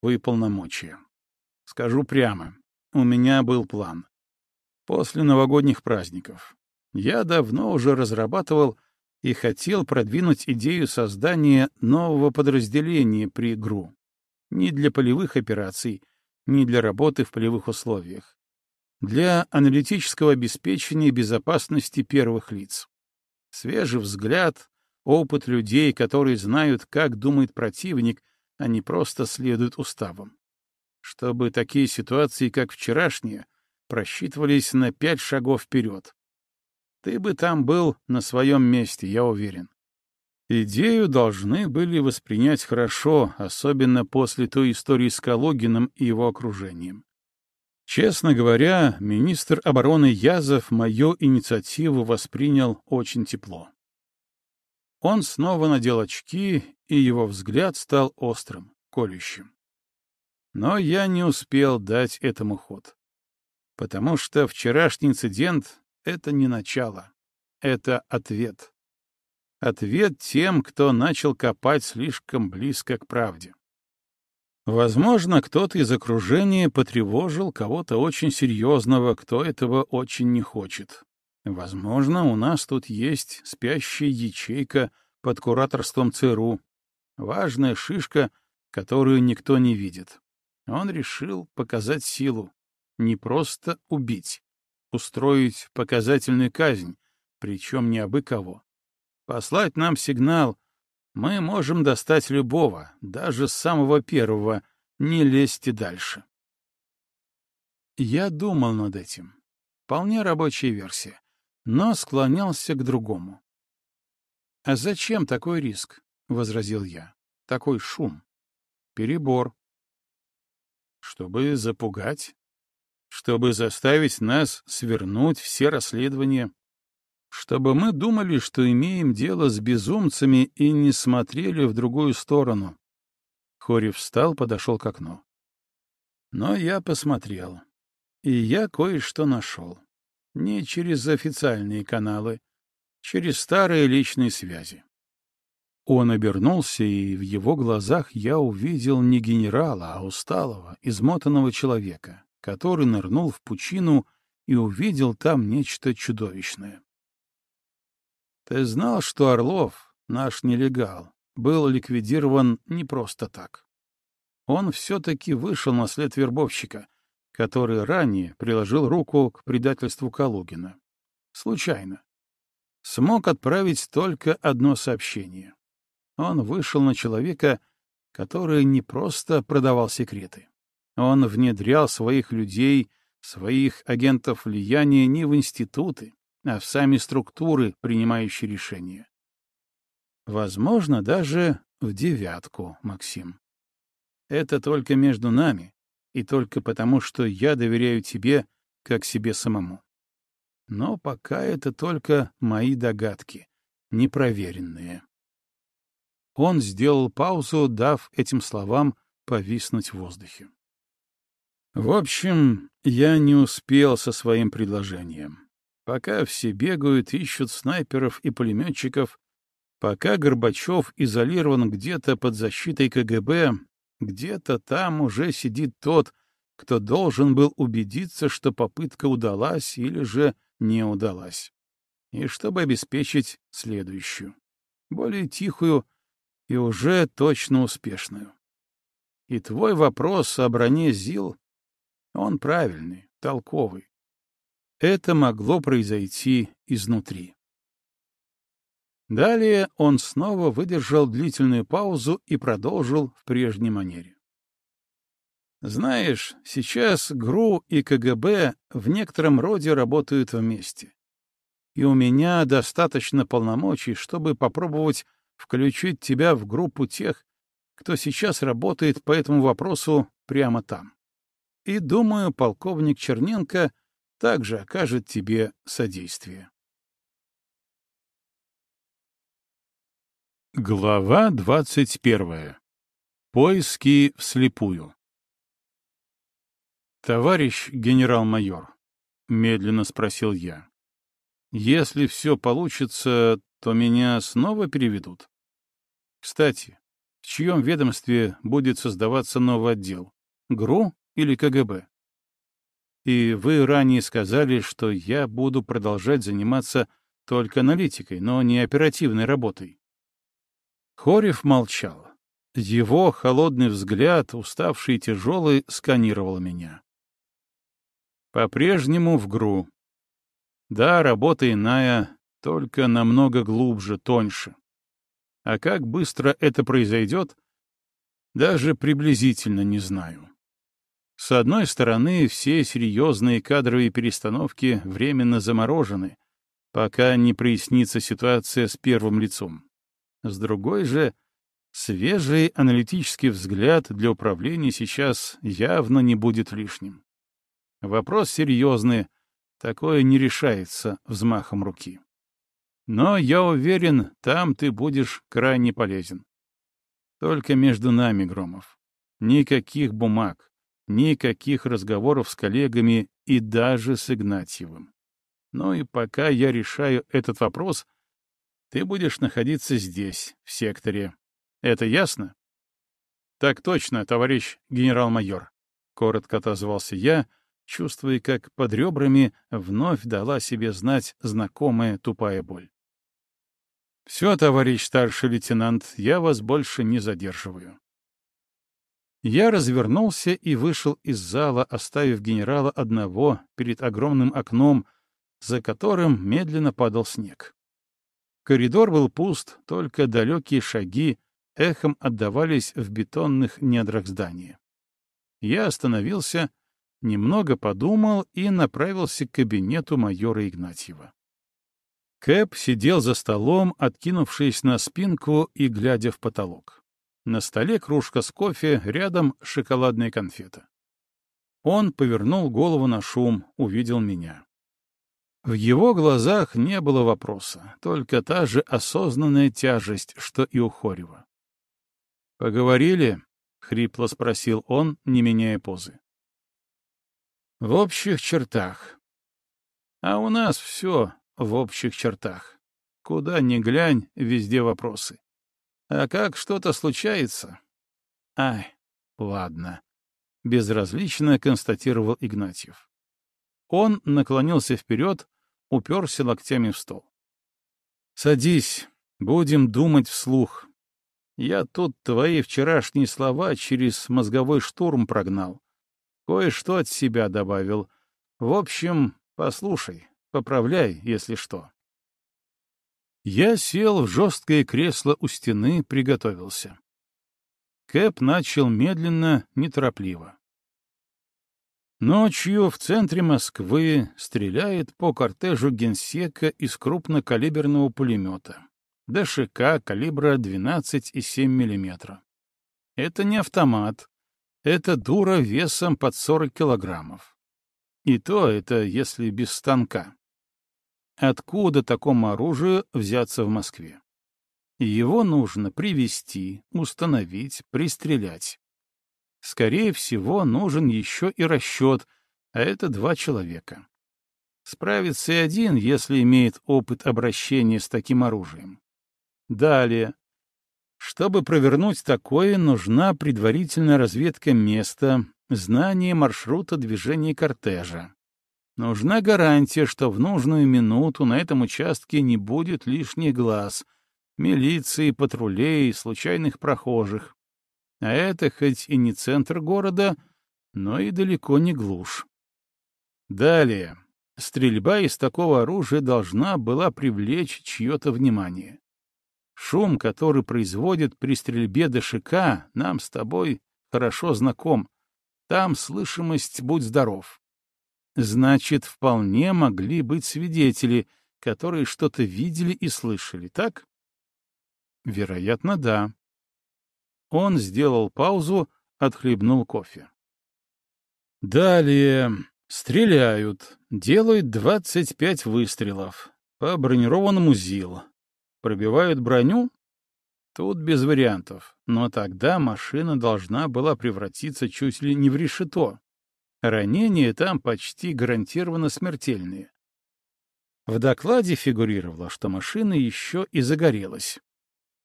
свои полномочия. Скажу прямо, у меня был план. После новогодних праздников. Я давно уже разрабатывал и хотел продвинуть идею создания нового подразделения при ГРУ. Не для полевых операций, не для работы в полевых условиях. Для аналитического обеспечения безопасности первых лиц. Свежий взгляд, опыт людей, которые знают, как думает противник, а не просто следуют уставам. Чтобы такие ситуации, как вчерашняя, просчитывались на пять шагов вперед. Ты бы там был на своем месте, я уверен. Идею должны были воспринять хорошо, особенно после той истории с Калугиным и его окружением. Честно говоря, министр обороны Язов мою инициативу воспринял очень тепло. Он снова надел очки, и его взгляд стал острым, колющим. Но я не успел дать этому ход. Потому что вчерашний инцидент — это не начало, это ответ. Ответ тем, кто начал копать слишком близко к правде. Возможно, кто-то из окружения потревожил кого-то очень серьезного, кто этого очень не хочет. Возможно, у нас тут есть спящая ячейка под кураторством ЦРУ, важная шишка, которую никто не видит. Он решил показать силу, не просто убить, устроить показательную казнь, причем не абы кого. Послать нам сигнал, мы можем достать любого, даже самого первого, не лезьте дальше. Я думал над этим. Вполне рабочая версия но склонялся к другому. «А зачем такой риск?» — возразил я. «Такой шум. Перебор. Чтобы запугать? Чтобы заставить нас свернуть все расследования? Чтобы мы думали, что имеем дело с безумцами и не смотрели в другую сторону?» Хорев встал, подошел к окну. Но я посмотрел, и я кое-что нашел. Не через официальные каналы, через старые личные связи. Он обернулся, и в его глазах я увидел не генерала, а усталого, измотанного человека, который нырнул в пучину и увидел там нечто чудовищное. Ты знал, что Орлов, наш нелегал, был ликвидирован не просто так. Он все-таки вышел на след вербовщика — который ранее приложил руку к предательству Калугина. Случайно. Смог отправить только одно сообщение. Он вышел на человека, который не просто продавал секреты. Он внедрял своих людей, своих агентов влияния не в институты, а в сами структуры, принимающие решения. Возможно, даже в девятку, Максим. Это только между нами, и только потому, что я доверяю тебе, как себе самому. Но пока это только мои догадки, непроверенные. Он сделал паузу, дав этим словам повиснуть в воздухе. В общем, я не успел со своим предложением. Пока все бегают, ищут снайперов и пулеметчиков, пока Горбачев изолирован где-то под защитой КГБ, где-то там уже сидит тот, кто должен был убедиться, что попытка удалась или же не удалась. И чтобы обеспечить следующую, более тихую и уже точно успешную. И твой вопрос о броне ЗИЛ, он правильный, толковый. Это могло произойти изнутри. Далее он снова выдержал длительную паузу и продолжил в прежней манере. Знаешь, сейчас ГРУ и КГБ в некотором роде работают вместе. И у меня достаточно полномочий, чтобы попробовать включить тебя в группу тех, кто сейчас работает по этому вопросу прямо там. И, думаю, полковник Черненко также окажет тебе содействие. Глава двадцать первая. Поиски вслепую. «Товарищ генерал-майор», — медленно спросил я, — «если все получится, то меня снова переведут? Кстати, В чьем ведомстве будет создаваться новый отдел? ГРУ или КГБ? И вы ранее сказали, что я буду продолжать заниматься только аналитикой, но не оперативной работой. Хорев молчал. Его холодный взгляд, уставший и тяжелый, сканировал меня. По-прежнему в ГРУ. Да, работа иная, только намного глубже, тоньше. А как быстро это произойдет, даже приблизительно не знаю. С одной стороны, все серьезные кадровые перестановки временно заморожены, пока не прояснится ситуация с первым лицом. С другой же, свежий аналитический взгляд для управления сейчас явно не будет лишним. Вопрос серьезный, такое не решается взмахом руки. Но я уверен, там ты будешь крайне полезен. Только между нами, Громов. Никаких бумаг, никаких разговоров с коллегами и даже с Игнатьевым. Ну и пока я решаю этот вопрос, ты будешь находиться здесь, в секторе. Это ясно? Так точно, товарищ генерал-майор. Коротко отозвался я, чувствуя, как под ребрами вновь дала себе знать знакомая тупая боль. «Все, товарищ старший лейтенант, я вас больше не задерживаю». Я развернулся и вышел из зала, оставив генерала одного перед огромным окном, за которым медленно падал снег. Коридор был пуст, только далекие шаги эхом отдавались в бетонных недрах здания. Я остановился, немного подумал и направился к кабинету майора Игнатьева. Кэп сидел за столом, откинувшись на спинку и глядя в потолок. На столе кружка с кофе, рядом шоколадная конфета. Он повернул голову на шум, увидел меня. В его глазах не было вопроса, только та же осознанная тяжесть, что и у Хорева. «Поговорили?» — хрипло спросил он, не меняя позы. «В общих чертах. А у нас все в общих чертах. Куда ни глянь, везде вопросы. А как что-то случается? Ай, ладно. Безразлично констатировал Игнатьев. Он наклонился вперед, уперся локтями в стол. «Садись, будем думать вслух. Я тут твои вчерашние слова через мозговой штурм прогнал. Кое-что от себя добавил. В общем, послушай, Поправляй, если что. Я сел в жесткое кресло у стены, приготовился. Кэп начал медленно, неторопливо. Ночью в центре Москвы стреляет по кортежу генсека из крупнокалиберного пулемета. ДШК калибра 12,7 мм. Это не автомат. Это дура весом под 40 килограммов. И то это если без станка. Откуда такому оружию взяться в Москве? Его нужно привести, установить, пристрелять. Скорее всего, нужен еще и расчет, а это два человека. Справится и один, если имеет опыт обращения с таким оружием. Далее. Чтобы провернуть такое, нужна предварительная разведка места, знание маршрута движения кортежа. Нужна гарантия, что в нужную минуту на этом участке не будет лишних глаз, милиции, патрулей, случайных прохожих. А это хоть и не центр города, но и далеко не глушь. Далее. Стрельба из такого оружия должна была привлечь чье-то внимание. Шум, который производит при стрельбе ДШК, нам с тобой хорошо знаком. Там слышимость «будь здоров». Значит, вполне могли быть свидетели, которые что-то видели и слышали, так? Вероятно, да. Он сделал паузу, отхлебнул кофе. Далее. Стреляют. Делают 25 выстрелов. По бронированному ЗИЛ. Пробивают броню? Тут без вариантов. Но тогда машина должна была превратиться чуть ли не в решето. Ранения там почти гарантированно смертельные. В докладе фигурировало, что машина еще и загорелась.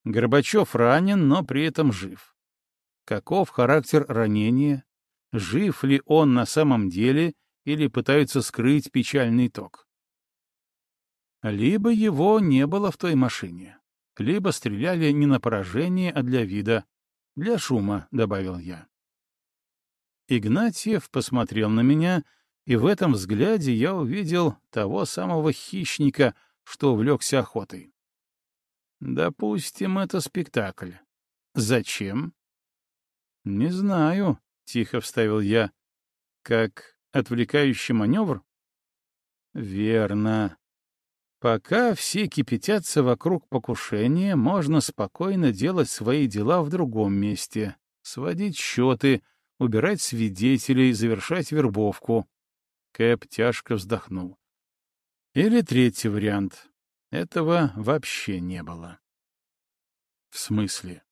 Горбачев ранен, но при этом жив. Каков характер ранения? Жив ли он на самом деле или пытаются скрыть печальный итог? Либо его не было в той машине, либо стреляли не на поражение, а для вида. Для шума, — добавил я. Игнатьев посмотрел на меня, и в этом взгляде я увидел того самого хищника, что увлекся охотой. Допустим, это спектакль. Зачем? Не знаю, — тихо вставил я. Как отвлекающий маневр? Верно. Пока все кипятятся вокруг покушения, можно спокойно делать свои дела в другом месте, сводить счеты, убирать свидетелей, завершать вербовку. Кэп тяжко вздохнул. Или третий вариант. Этого вообще не было. В смысле?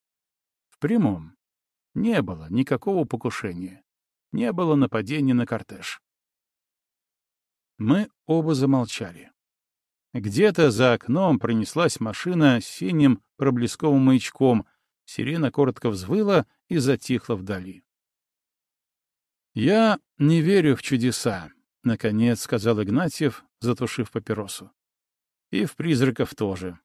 В прямом. Не было никакого покушения. Не было нападения на кортеж. Мы оба замолчали. Где-то за окном пронеслась машина с синим проблесковым маячком, сирена коротко взвыла и затихла вдали. «Я не верю в чудеса», — наконец сказал Игнатьев, затушив папиросу. «И в призраков тоже.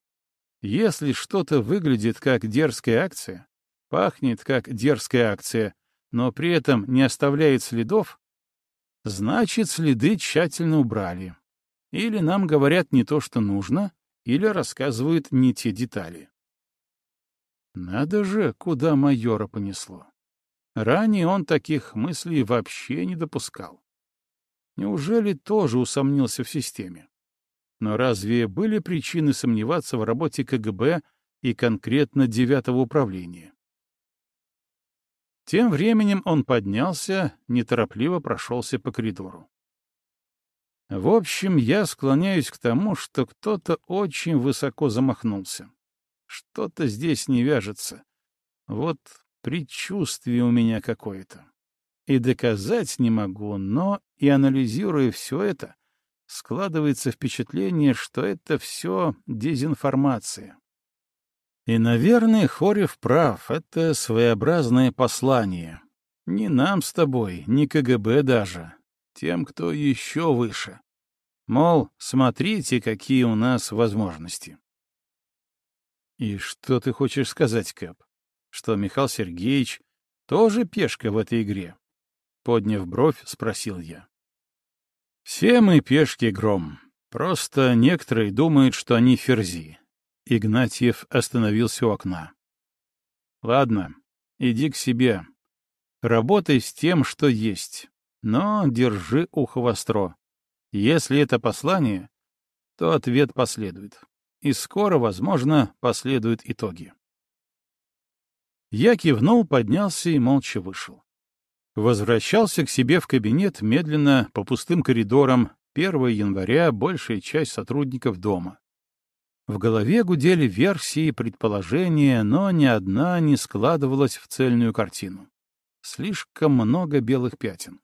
Если что-то выглядит как дерзкая акция, пахнет как дерзкая акция, но при этом не оставляет следов, значит, следы тщательно убрали. Или нам говорят не то, что нужно, или рассказывают не те детали. Надо же, куда майора понесло. Ранее он таких мыслей вообще не допускал. Неужели тоже усомнился в системе? Но разве были причины сомневаться в работе КГБ и конкретно девятого управления? Тем временем он поднялся, неторопливо прошелся по коридору. В общем, я склоняюсь к тому, что кто-то очень высоко замахнулся. Что-то здесь не вяжется. Вот предчувствие у меня какое-то. И доказать не могу, но и анализируя все это, складывается впечатление, что это все дезинформация. И, наверное, Хорев прав, это своеобразное послание. Не нам с тобой, не КГБ даже, тем, кто еще выше. Мол, смотрите, какие у нас возможности. И что ты хочешь сказать, Кэп? Что Михаил Сергеевич тоже пешка в этой игре? Подняв бровь, спросил я. Все мы пешки, Гром. Просто некоторые думают, что они ферзи. Игнатьев остановился у окна. Ладно, иди к себе. Работай с тем, что есть. Но держи ухо востро. Если это послание, то ответ последует. И скоро, возможно, последуют итоги. Я кивнул, поднялся и молча вышел. Возвращался к себе в кабинет медленно по пустым коридорам. 1 января большая часть сотрудников дома. В голове гудели версии, предположения, но ни одна не складывалась в цельную картину. Слишком много белых пятен.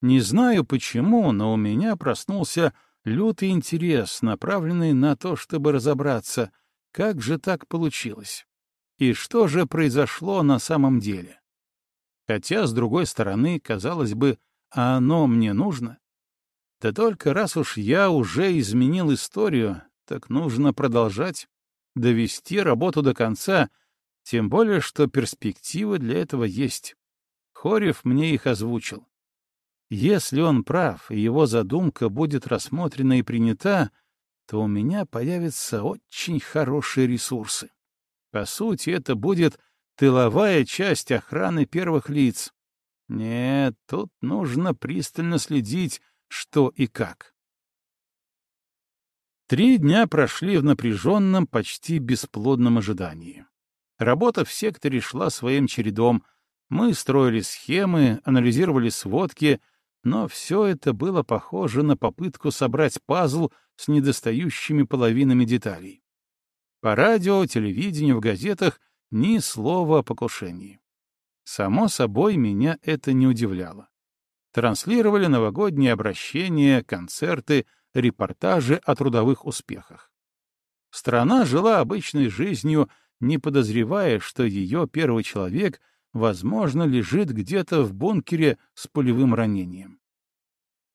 Не знаю почему, но у меня проснулся лютый интерес, направленный на то, чтобы разобраться, как же так получилось и что же произошло на самом деле. Хотя, с другой стороны, казалось бы, а оно мне нужно? Да только раз уж я уже изменил историю, так нужно продолжать, довести работу до конца, тем более, что перспективы для этого есть. Хорев мне их озвучил. Если он прав, и его задумка будет рассмотрена и принята, то у меня появятся очень хорошие ресурсы. По сути, это будет тыловая часть охраны первых лиц. Нет, тут нужно пристально следить, что и как. Три дня прошли в напряженном, почти бесплодном ожидании. Работа в секторе шла своим чередом. Мы строили схемы, анализировали сводки — но все это было похоже на попытку собрать пазл с недостающими половинами деталей. По радио, телевидению, в газетах ни слова о покушении. Само собой, меня это не удивляло. Транслировали новогодние обращения, концерты, репортажи о трудовых успехах. Страна жила обычной жизнью, не подозревая, что ее первый человек, возможно, лежит где-то в бункере с пулевым ранением.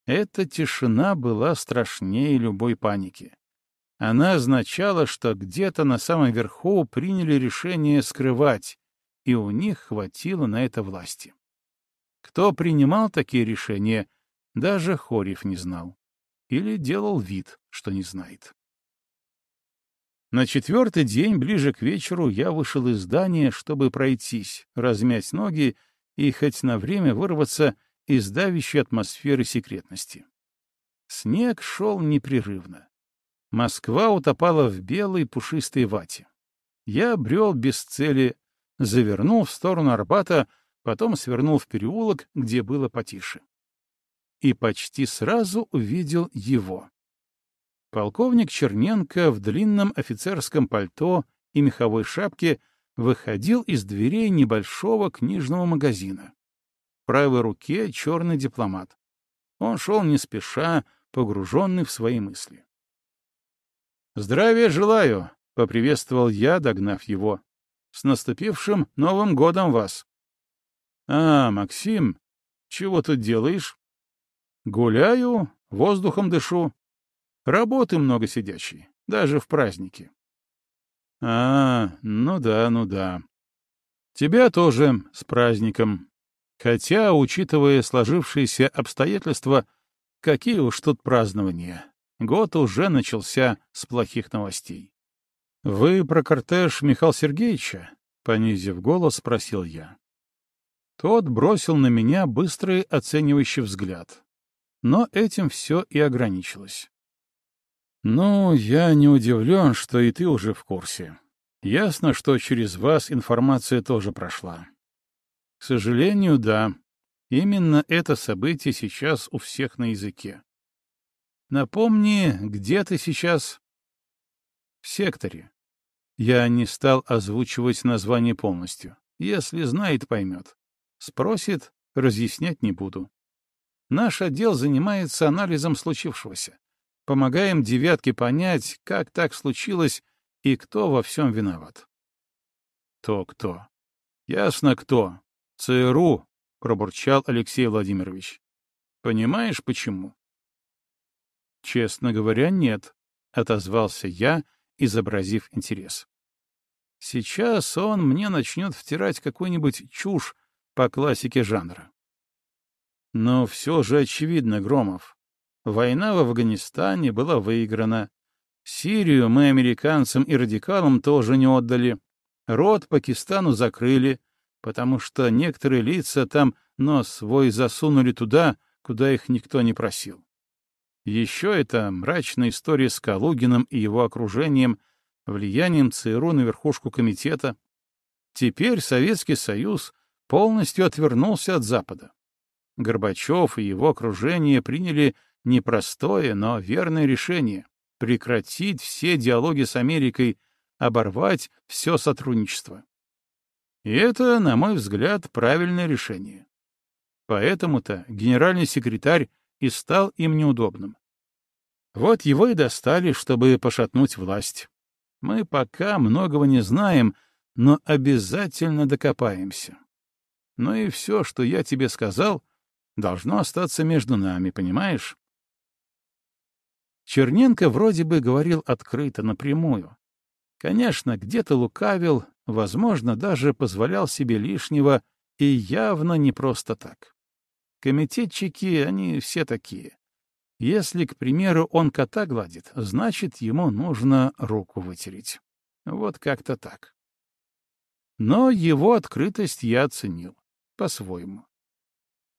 Эта тишина была страшнее любой паники. Она означала, что где-то на самом верху приняли решение скрывать, и у них хватило на это власти. Кто принимал такие решения, даже Хорев не знал. Или делал вид, что не знает. На четвертый день, ближе к вечеру, я вышел из здания, чтобы пройтись, размять ноги и хоть на время вырваться из давящей атмосферы секретности. Снег шел непрерывно. Москва утопала в белой пушистой вате. Я брел без цели, завернул в сторону Арбата, потом свернул в переулок, где было потише. И почти сразу увидел его. Полковник Черненко в длинном офицерском пальто и меховой шапке выходил из дверей небольшого книжного магазина. В правой руке черный дипломат. Он шел не спеша, погруженный в свои мысли. «Здравия желаю!» — поприветствовал я, догнав его. «С наступившим Новым годом вас!» «А, Максим, чего тут делаешь?» «Гуляю, воздухом дышу. Работы много сидячей, даже в праздники. А, ну да, ну да. Тебя тоже с праздником. Хотя, учитывая сложившиеся обстоятельства, какие уж тут празднования. Год уже начался с плохих новостей. «Вы про кортеж Михаила Сергеевича?» — понизив голос, спросил я. Тот бросил на меня быстрый оценивающий взгляд. Но этим все и ограничилось. «Ну, я не удивлен, что и ты уже в курсе. Ясно, что через вас информация тоже прошла. К сожалению, да. Именно это событие сейчас у всех на языке. Напомни, где ты сейчас?» «В секторе. Я не стал озвучивать название полностью. Если знает, поймет. Спросит, разъяснять не буду. Наш отдел занимается анализом случившегося. Помогаем девятке понять, как так случилось и кто во всем виноват. Кто-кто? Ясно кто. ЦРУ, пробурчал Алексей Владимирович. Понимаешь, почему? Честно говоря, нет, отозвался я, изобразив интерес. Сейчас он мне начнет втирать какую-нибудь чушь по классике жанра. Но все же очевидно, Громов. Война в Афганистане была выиграна. Сирию мы американцам и радикалам тоже не отдали. Рот Пакистану закрыли, потому что некоторые лица там нос свой засунули туда, куда их никто не просил. Еще это мрачная история с Калугиным и его окружением, влиянием ЦРУ на верхушку комитета. Теперь Советский Союз полностью отвернулся от Запада. Горбачев и его окружение приняли непростое, но верное решение — прекратить все диалоги с Америкой, оборвать все сотрудничество. И это, на мой взгляд, правильное решение. Поэтому-то генеральный секретарь и стал им неудобным. Вот его и достали, чтобы пошатнуть власть. Мы пока многого не знаем, но обязательно докопаемся. Ну и все, что я тебе сказал, должно остаться между нами, понимаешь? Черненко вроде бы говорил открыто, напрямую. Конечно, где-то лукавил, возможно, даже позволял себе лишнего, и явно не просто так. Комитетчики, они все такие. Если, к примеру, он кота гладит, значит, ему нужно руку вытереть. Вот как-то так. Но его открытость я оценил. По-своему.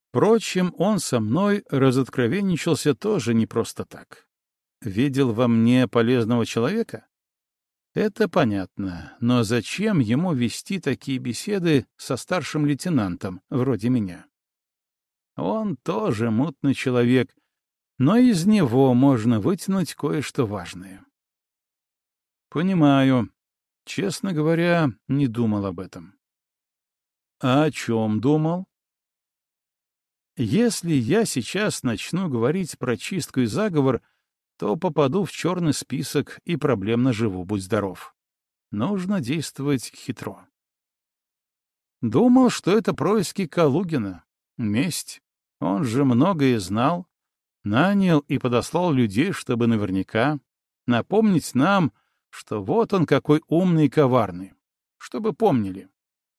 Впрочем, он со мной разоткровенничался тоже не просто так видел во мне полезного человека? Это понятно, но зачем ему вести такие беседы со старшим лейтенантом, вроде меня? Он тоже мутный человек, но из него можно вытянуть кое-что важное. Понимаю. Честно говоря, не думал об этом. А о чем думал? Если я сейчас начну говорить про чистку и заговор — то попаду в черный список и проблемно живу, будь здоров. Нужно действовать хитро. Думал, что это происки Калугина. Месть. Он же многое знал. Нанял и подослал людей, чтобы наверняка напомнить нам, что вот он какой умный и коварный. Чтобы помнили.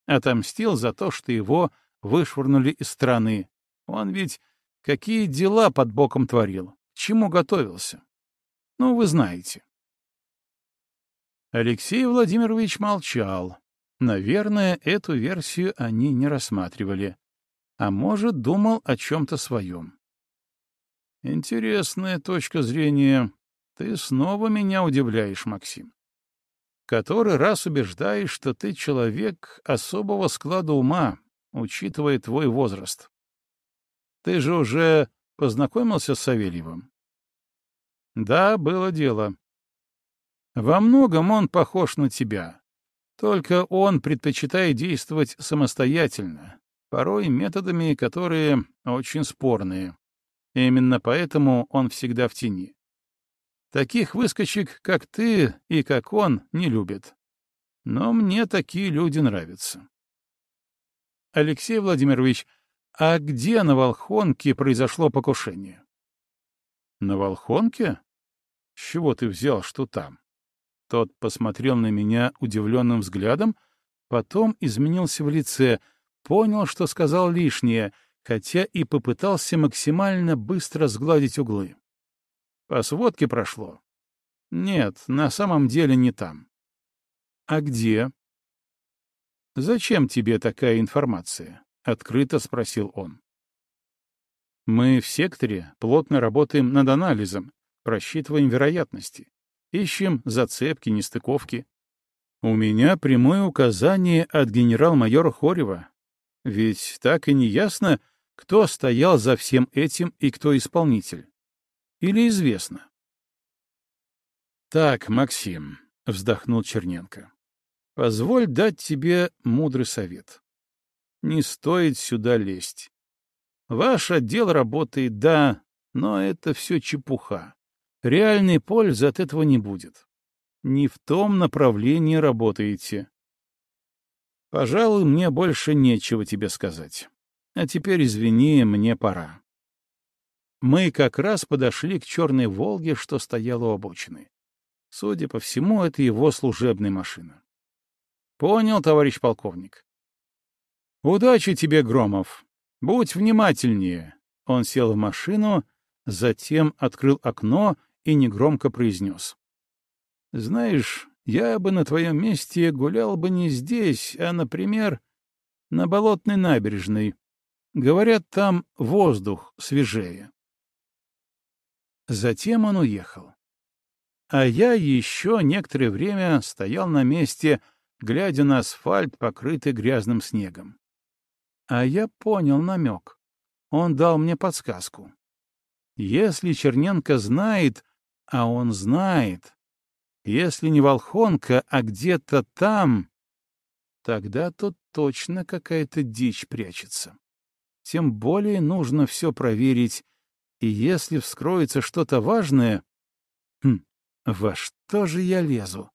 Отомстил за то, что его вышвырнули из страны. Он ведь какие дела под боком творил, к чему готовился. Ну, вы знаете. Алексей Владимирович молчал. Наверное, эту версию они не рассматривали. А может, думал о чем-то своем. Интересная точка зрения. Ты снова меня удивляешь, Максим. Который раз убеждаешь, что ты человек особого склада ума, учитывая твой возраст. Ты же уже познакомился с Савельевым? Да, было дело. Во многом он похож на тебя. Только он предпочитает действовать самостоятельно, порой методами, которые очень спорные. Именно поэтому он всегда в тени. Таких выскочек, как ты и как он, не любят. Но мне такие люди нравятся. Алексей Владимирович, а где на Волхонке произошло покушение? На Волхонке? С чего ты взял, что там? Тот посмотрел на меня удивленным взглядом, потом изменился в лице, понял, что сказал лишнее, хотя и попытался максимально быстро сгладить углы. По сводке прошло. Нет, на самом деле не там. А где? «Зачем тебе такая информация?» — открыто спросил он. «Мы в секторе плотно работаем над анализом, просчитываем вероятности, ищем зацепки, нестыковки. У меня прямое указание от генерал-майора Хорева. Ведь так и не ясно, кто стоял за всем этим и кто исполнитель. Или известно?» «Так, Максим», — вздохнул Черненко. Позволь дать тебе мудрый совет. Не стоит сюда лезть. Ваш отдел работает, да, но это все чепуха. Реальной пользы от этого не будет. Не в том направлении работаете. Пожалуй, мне больше нечего тебе сказать. А теперь, извини, мне пора. Мы как раз подошли к черной «Волге», что стояла у обочины. Судя по всему, это его служебная машина. Понял, товарищ полковник. Удачи тебе, Громов. Будь внимательнее. Он сел в машину, затем открыл окно и негромко произнес. Знаешь, я бы на твоем месте гулял бы не здесь, а, например, на Болотной набережной. Говорят, там воздух свежее. Затем он уехал. А я еще некоторое время стоял на месте, глядя на асфальт, покрытый грязным снегом. А я понял намек. Он дал мне подсказку. Если Черненко знает, а он знает, если не Волхонка, а где-то там, тогда тут точно какая-то дичь прячется. Тем более нужно все проверить, и если вскроется что-то важное... Хм, во что же я лезу?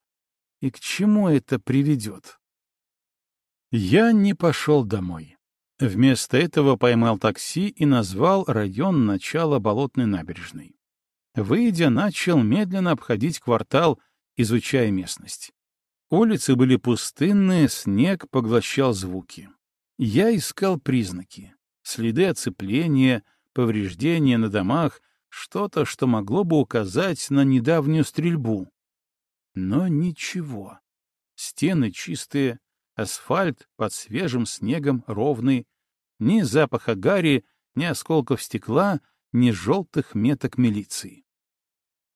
и к чему это приведет? Я не пошел домой. Вместо этого поймал такси и назвал район начала Болотной набережной. Выйдя, начал медленно обходить квартал, изучая местность. Улицы были пустынные, снег поглощал звуки. Я искал признаки, следы оцепления, повреждения на домах, что-то, что могло бы указать на недавнюю стрельбу. Но ничего. Стены чистые, асфальт под свежим снегом ровный, ни запаха гари, ни осколков стекла, ни желтых меток милиции.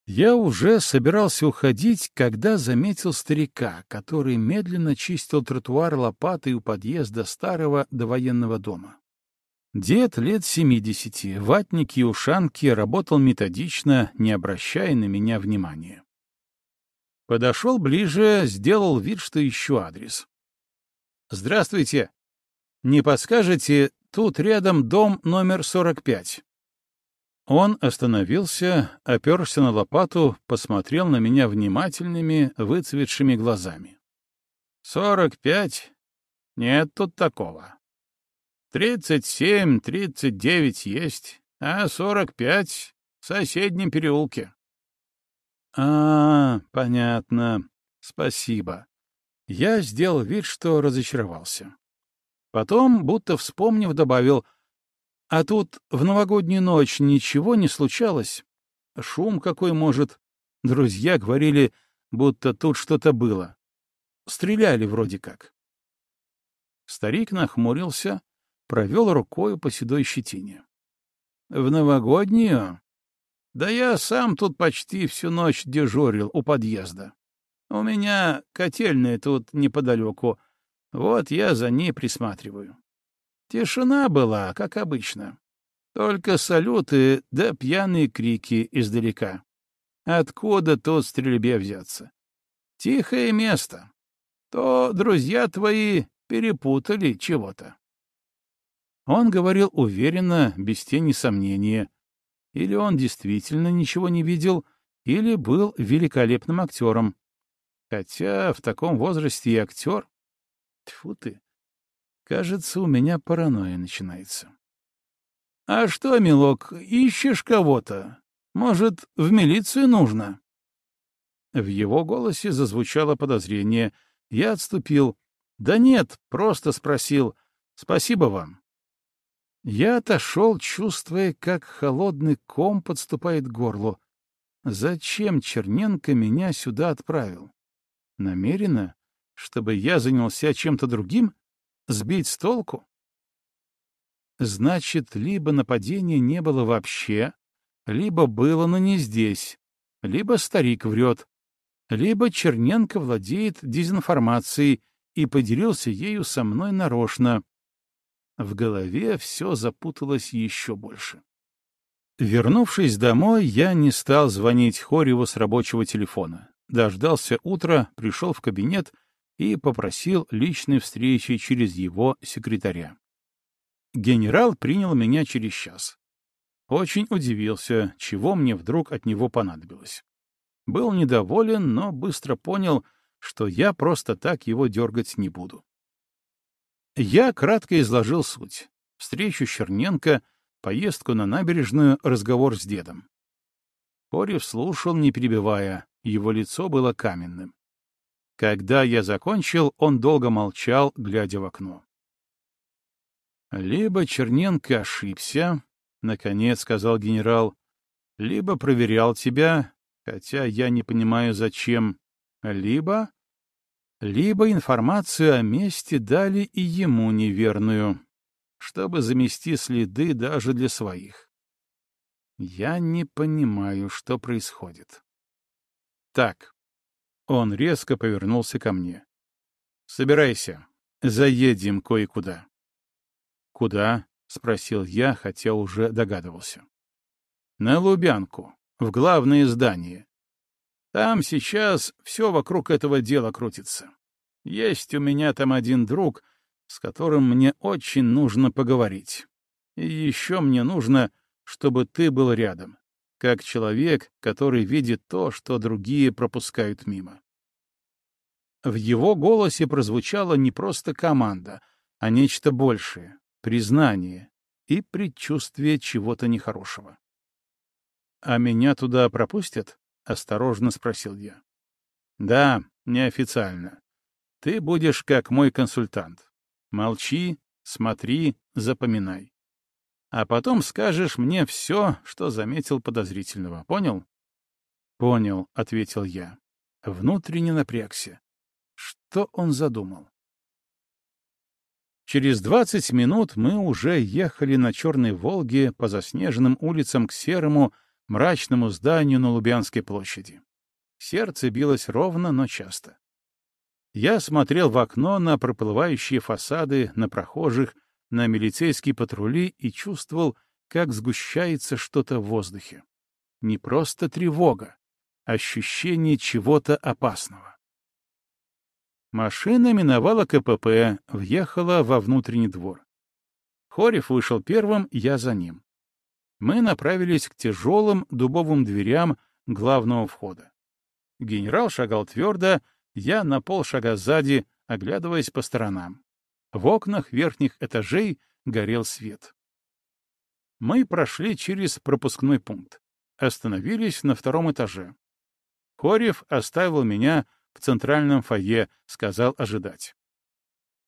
Я уже собирался уходить, когда заметил старика, который медленно чистил тротуар лопатой у подъезда старого довоенного дома. Дед лет семидесяти, ватники и ушанки, работал методично, не обращая на меня внимания. Подошел ближе, сделал вид, что ищу адрес. «Здравствуйте. Не подскажете, тут рядом дом номер 45?» Он остановился, оперся на лопату, посмотрел на меня внимательными, выцветшими глазами. «Сорок пять? Нет тут такого. Тридцать семь, тридцать девять есть, а сорок пять в соседнем переулке». «А, понятно. Спасибо». Я сделал вид, что разочаровался. Потом, будто вспомнив, добавил, «А тут в новогоднюю ночь ничего не случалось? Шум какой может? Друзья говорили, будто тут что-то было. Стреляли вроде как». Старик нахмурился, провел рукой по седой щетине. «В новогоднюю? Да я сам тут почти всю ночь дежурил у подъезда. У меня котельная тут неподалеку. Вот я за ней присматриваю. Тишина была, как обычно. Только салюты да пьяные крики издалека. Откуда тут стрельбе взяться? Тихое место. То друзья твои перепутали чего-то. Он говорил уверенно, без тени сомнения. Или он действительно ничего не видел, или был великолепным актером. Хотя в таком возрасте и актер. Тьфу ты. Кажется, у меня паранойя начинается. — А что, милок, ищешь кого-то? Может, в милицию нужно? В его голосе зазвучало подозрение. Я отступил. — Да нет, просто спросил. Спасибо вам. Я отошел, чувствуя, как холодный ком подступает к горлу. Зачем Черненко меня сюда отправил? Намеренно? Чтобы я занялся чем-то другим? Сбить с толку? Значит, либо нападения не было вообще, либо было, но не здесь, либо старик врет, либо Черненко владеет дезинформацией и поделился ею со мной нарочно. В голове все запуталось еще больше. Вернувшись домой, я не стал звонить Хореву с рабочего телефона дождался утра, пришел в кабинет и попросил личной встречи через его секретаря. Генерал принял меня через час. Очень удивился, чего мне вдруг от него понадобилось. Был недоволен, но быстро понял, что я просто так его дергать не буду. Я кратко изложил суть. Встречу Черненко, поездку на набережную, разговор с дедом. Корев слушал, не перебивая, его лицо было каменным. Когда я закончил, он долго молчал, глядя в окно. «Либо Черненко ошибся, — наконец сказал генерал, — либо проверял тебя, хотя я не понимаю, зачем, либо... Либо информацию о месте дали и ему неверную, чтобы замести следы даже для своих. Я не понимаю, что происходит. Так. Он резко повернулся ко мне. Собирайся. Заедем кое-куда. Куда? спросил я, хотя уже догадывался. На Лубянку, в главное здание. Там сейчас все вокруг этого дела крутится. Есть у меня там один друг, с которым мне очень нужно поговорить. И еще мне нужно, чтобы ты был рядом как человек, который видит то, что другие пропускают мимо. В его голосе прозвучала не просто команда, а нечто большее — признание и предчувствие чего-то нехорошего. «А меня туда пропустят?» — осторожно спросил я. «Да, неофициально. Ты будешь как мой консультант. Молчи, смотри, запоминай. А потом скажешь мне все, что заметил подозрительного. Понял? Понял, — ответил я. Внутренне напрягся. Что он задумал? Через двадцать минут мы уже ехали на Черной Волге по заснеженным улицам к серому, мрачному зданию на Лубянской площади. Сердце билось ровно, но часто. Я смотрел в окно на проплывающие фасады, на прохожих, на милицейские патрули и чувствовал, как сгущается что-то в воздухе. Не просто тревога, ощущение чего-то опасного. Машина миновала КПП, въехала во внутренний двор. Хорев вышел первым, я за ним. Мы направились к тяжелым дубовым дверям главного входа. Генерал шагал твердо, я на полшага сзади, оглядываясь по сторонам. В окнах верхних этажей горел свет. Мы прошли через пропускной пункт. Остановились на втором этаже. Корев оставил меня в центральном фойе, сказал ожидать.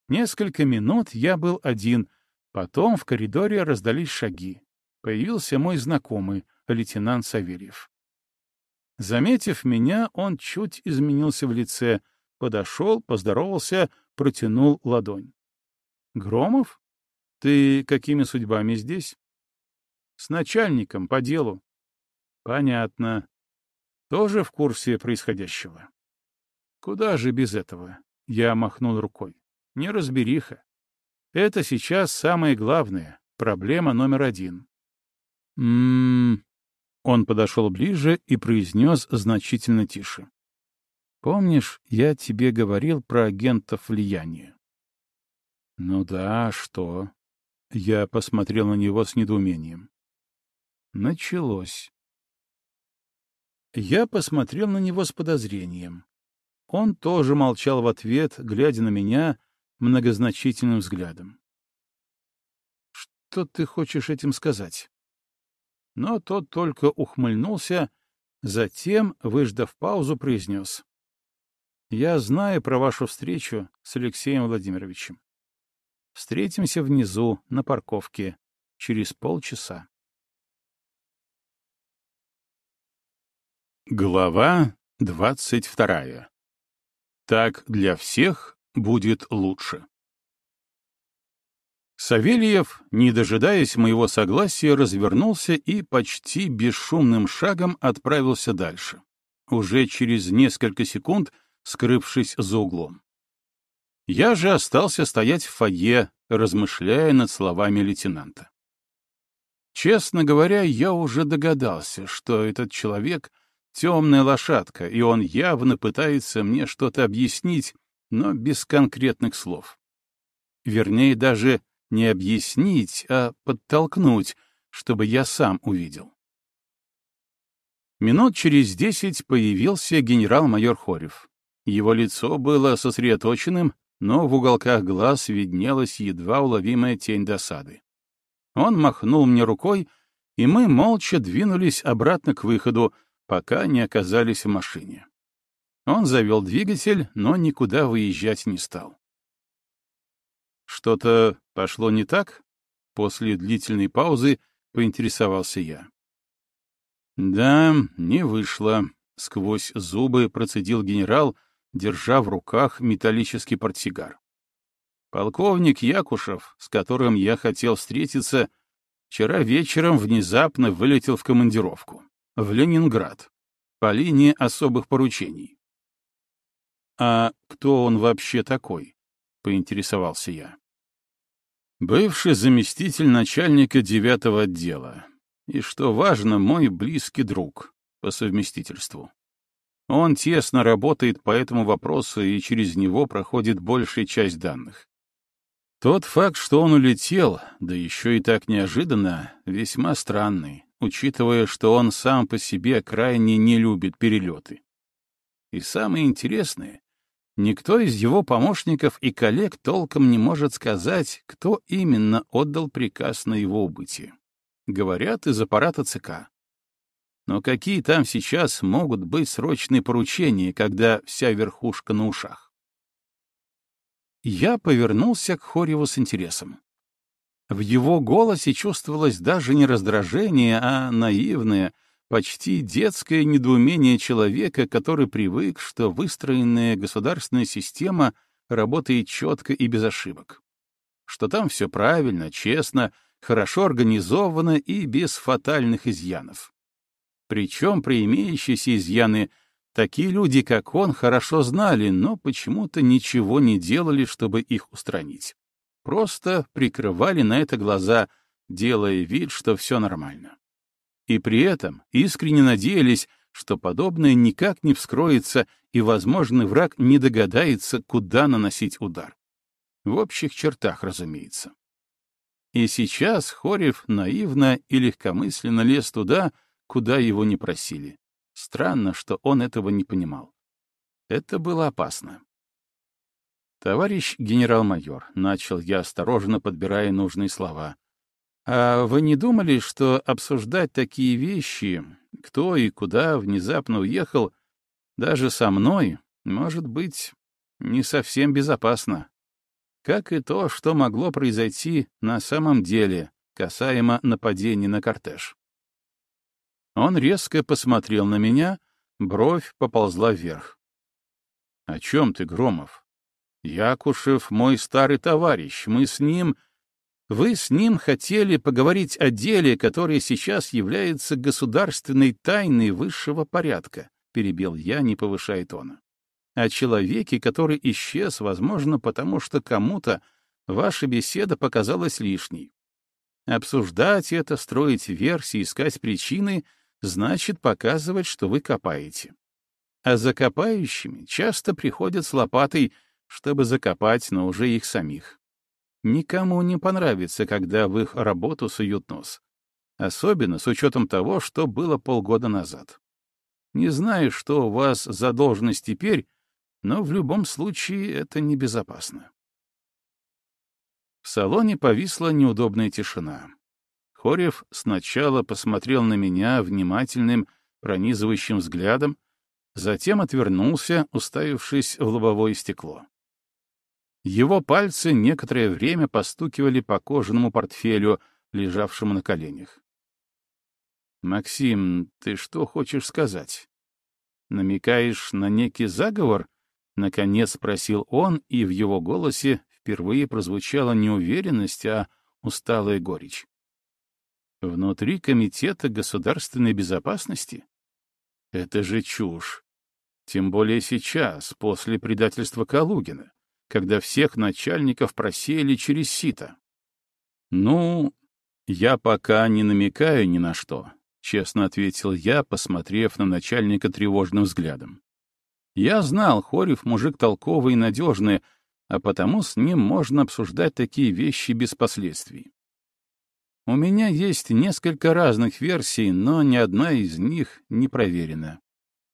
Несколько минут я был один, потом в коридоре раздались шаги. Появился мой знакомый, лейтенант Савельев. Заметив меня, он чуть изменился в лице, подошел, поздоровался, протянул ладонь. — Громов? Ты какими судьбами здесь? — С начальником, по делу. — Понятно. Тоже в курсе происходящего. — Куда же без этого? — я махнул рукой. — Неразбериха. Это сейчас самое главное, проблема номер один. «М-м-м...» Он подошел ближе и произнес значительно тише. «Помнишь, я тебе говорил про агентов влияния?» «Ну да, что?» Я посмотрел на него с недоумением. Началось. Я посмотрел на него с подозрением. Он тоже молчал в ответ, глядя на меня многозначительным взглядом. «Что ты хочешь этим сказать?» Но тот только ухмыльнулся, затем, выждав паузу, произнес. «Я знаю про вашу встречу с Алексеем Владимировичем. Встретимся внизу, на парковке, через полчаса». Глава двадцать вторая. Так для всех будет лучше. Савельев, не дожидаясь моего согласия, развернулся и почти бесшумным шагом отправился дальше, уже через несколько секунд скрывшись за углом. Я же остался стоять в фойе, размышляя над словами лейтенанта. Честно говоря, я уже догадался, что этот человек — темная лошадка, и он явно пытается мне что-то объяснить, но без конкретных слов. Вернее, даже не объяснить, а подтолкнуть, чтобы я сам увидел. Минут через десять появился генерал-майор Хорев. Его лицо было сосредоточенным, но в уголках глаз виднелась едва уловимая тень досады. Он махнул мне рукой, и мы молча двинулись обратно к выходу, пока не оказались в машине. Он завел двигатель, но никуда выезжать не стал. Что-то пошло не так? После длительной паузы поинтересовался я. Да, не вышло. Сквозь зубы процедил генерал, держа в руках металлический портсигар. Полковник Якушев, с которым я хотел встретиться, вчера вечером внезапно вылетел в командировку. В Ленинград. По линии особых поручений. «А кто он вообще такой?» — поинтересовался я. Бывший заместитель начальника девятого отдела. И, что важно, мой близкий друг по совместительству. Он тесно работает по этому вопросу, и через него проходит большая часть данных. Тот факт, что он улетел, да еще и так неожиданно, весьма странный, учитывая, что он сам по себе крайне не любит перелеты. И самое интересное, Никто из его помощников и коллег толком не может сказать, кто именно отдал приказ на его убытие. Говорят из аппарата ЦК. Но какие там сейчас могут быть срочные поручения, когда вся верхушка на ушах? Я повернулся к Хореву с интересом. В его голосе чувствовалось даже не раздражение, а наивное, почти детское недоумение человека, который привык, что выстроенная государственная система работает четко и без ошибок. Что там все правильно, честно, хорошо организовано и без фатальных изъянов. Причем при имеющиеся изъяны такие люди, как он, хорошо знали, но почему-то ничего не делали, чтобы их устранить. Просто прикрывали на это глаза, делая вид, что все нормально и при этом искренне надеялись, что подобное никак не вскроется и возможный враг не догадается, куда наносить удар. В общих чертах, разумеется. И сейчас Хорев наивно и легкомысленно лез туда, куда его не просили. Странно, что он этого не понимал. Это было опасно. «Товарищ генерал-майор», — начал я, осторожно подбирая нужные слова, «а вы не думали, что обсуждать такие вещи, кто и куда внезапно уехал, даже со мной, может быть, не совсем безопасно? Как и то, что могло произойти на самом деле, касаемо нападения на кортеж?» Он резко посмотрел на меня, бровь поползла вверх. «О чем ты, Громов? Якушев — мой старый товарищ, мы с ним... Вы с ним хотели поговорить о деле, которое сейчас является государственной тайной высшего порядка», — перебил я, не повышая тона. «О человеке, который исчез, возможно, потому что кому-то ваша беседа показалась лишней. Обсуждать это, строить версии, искать причины — значит показывать, что вы копаете. А за копающими часто приходят с лопатой, чтобы закопать, но уже их самих. Никому не понравится, когда в их работу суют нос. Особенно с учетом того, что было полгода назад. Не знаю, что у вас за должность теперь, но в любом случае это небезопасно. В салоне повисла неудобная тишина. Хорев сначала посмотрел на меня внимательным, пронизывающим взглядом, затем отвернулся, уставившись в лобовое стекло. Его пальцы некоторое время постукивали по кожаному портфелю, лежавшему на коленях. «Максим, ты что хочешь сказать? Намекаешь на некий заговор?» — наконец спросил он, и в его голосе впервые прозвучала не уверенность, а усталая горечь. Внутри Комитета государственной безопасности? Это же чушь. Тем более сейчас, после предательства Калугина, когда всех начальников просеяли через сито. Ну, я пока не намекаю ни на что, честно ответил я, посмотрев на начальника тревожным взглядом. Я знал, Хорев мужик толковый и надежный, а потому с ним можно обсуждать такие вещи без последствий. У меня есть несколько разных версий, но ни одна из них не проверена.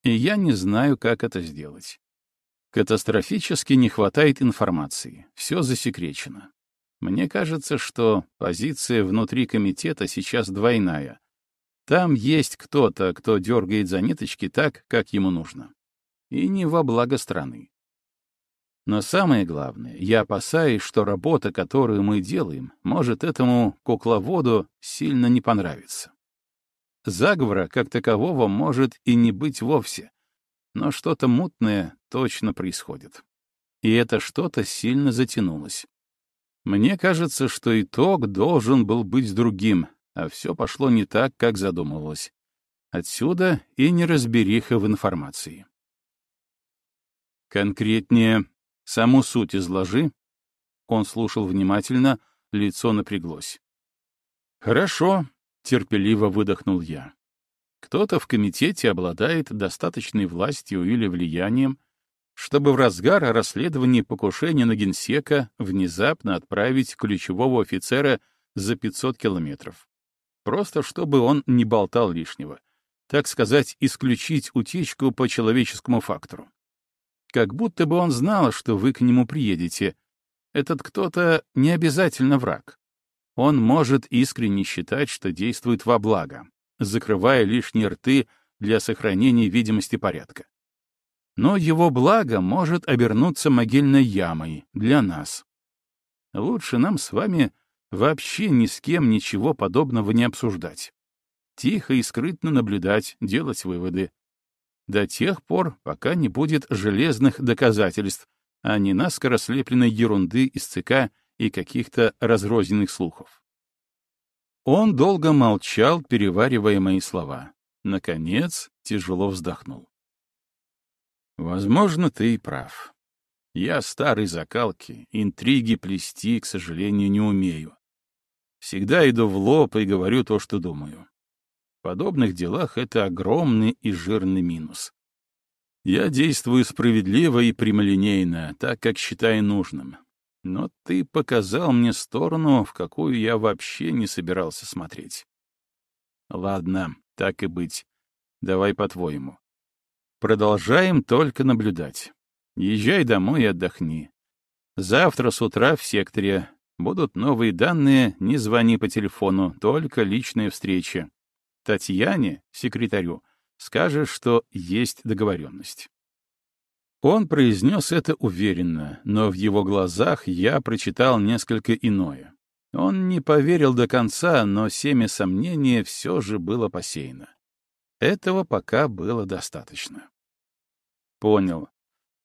И я не знаю, как это сделать. Катастрофически не хватает информации, все засекречено. Мне кажется, что позиция внутри комитета сейчас двойная. Там есть кто-то, кто дергает за ниточки так, как ему нужно. И не во благо страны. Но самое главное, я опасаюсь, что работа, которую мы делаем, может этому кукловоду сильно не понравиться. Заговора, как такового, может и не быть вовсе, но что-то мутное точно происходит. И это что-то сильно затянулось. Мне кажется, что итог должен был быть другим, а все пошло не так, как задумывалось. Отсюда и неразбериха в информации. Конкретнее, Саму суть изложи. Он слушал внимательно, лицо напряглось. Хорошо, терпеливо выдохнул я. Кто-то в комитете обладает достаточной властью или влиянием, чтобы в разгар расследования покушения на генсека внезапно отправить ключевого офицера за 500 километров. Просто чтобы он не болтал лишнего. Так сказать, исключить утечку по человеческому фактору. Как будто бы он знал, что вы к нему приедете. Этот кто-то не обязательно враг. Он может искренне считать, что действует во благо, закрывая лишние рты для сохранения видимости порядка. Но его благо может обернуться могильной ямой для нас. Лучше нам с вами вообще ни с кем ничего подобного не обсуждать. Тихо и скрытно наблюдать, делать выводы до тех пор, пока не будет железных доказательств, а не наскоро слепленной ерунды из ЦК и каких-то разрозненных слухов. Он долго молчал, переваривая мои слова. Наконец, тяжело вздохнул. «Возможно, ты и прав. Я старый закалки, интриги плести, к сожалению, не умею. Всегда иду в лоб и говорю то, что думаю подобных делах это огромный и жирный минус. Я действую справедливо и прямолинейно, так, как считаю нужным. Но ты показал мне сторону, в какую я вообще не собирался смотреть. Ладно, так и быть. Давай по-твоему. Продолжаем только наблюдать. Езжай домой и отдохни. Завтра с утра в секторе будут новые данные, не звони по телефону, только личная встреча. Татьяне, секретарю, скажешь, что есть договоренность. Он произнес это уверенно, но в его глазах я прочитал несколько иное. Он не поверил до конца, но семя сомнения все же было посеяно. Этого пока было достаточно. Понял.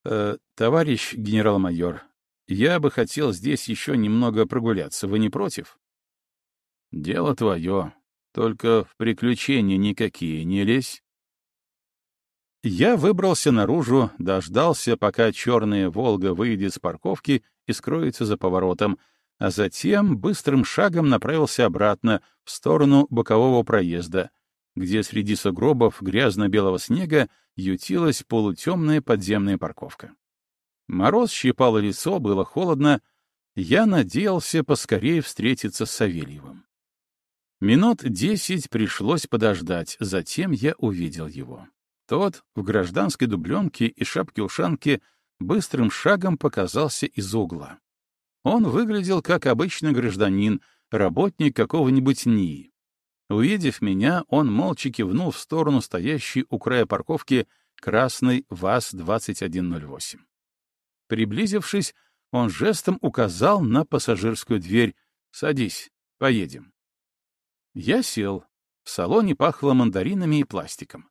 Э, товарищ генерал-майор, я бы хотел здесь еще немного прогуляться. Вы не против? Дело твое. Только в приключения никакие не лезь. Я выбрался наружу, дождался, пока черная «Волга» выйдет с парковки и скроется за поворотом, а затем быстрым шагом направился обратно в сторону бокового проезда, где среди сугробов грязно-белого снега ютилась полутемная подземная парковка. Мороз щипал лицо, было холодно. Я надеялся поскорее встретиться с Савельевым. Минут десять пришлось подождать, затем я увидел его. Тот в гражданской дубленке и шапке-ушанке быстрым шагом показался из угла. Он выглядел как обычный гражданин, работник какого-нибудь НИИ. Увидев меня, он молча кивнул в сторону стоящей у края парковки красной ВАЗ-2108. Приблизившись, он жестом указал на пассажирскую дверь. «Садись, поедем». Я сел. В салоне пахло мандаринами и пластиком.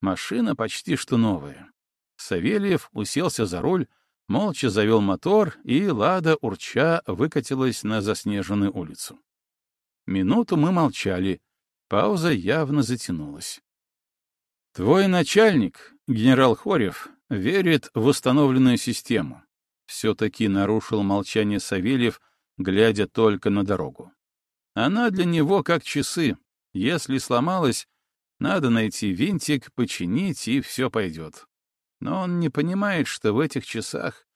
Машина почти что новая. Савельев уселся за руль, молча завел мотор, и Лада, урча, выкатилась на заснеженную улицу. Минуту мы молчали. Пауза явно затянулась. «Твой начальник, генерал Хорев, верит в установленную систему». Все-таки нарушил молчание Савельев, глядя только на дорогу. Она для него как часы. Если сломалась, надо найти винтик, починить, и все пойдет. Но он не понимает, что в этих часах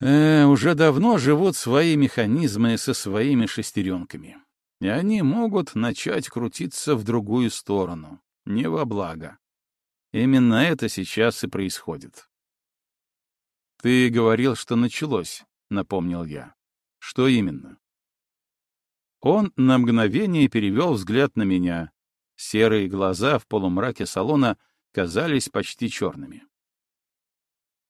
э, уже давно живут свои механизмы со своими шестеренками. И они могут начать крутиться в другую сторону, не во благо. Именно это сейчас и происходит. «Ты говорил, что началось», — напомнил я. «Что именно?» Он на мгновение перевел взгляд на меня, Серые глаза в полумраке салона казались почти черными.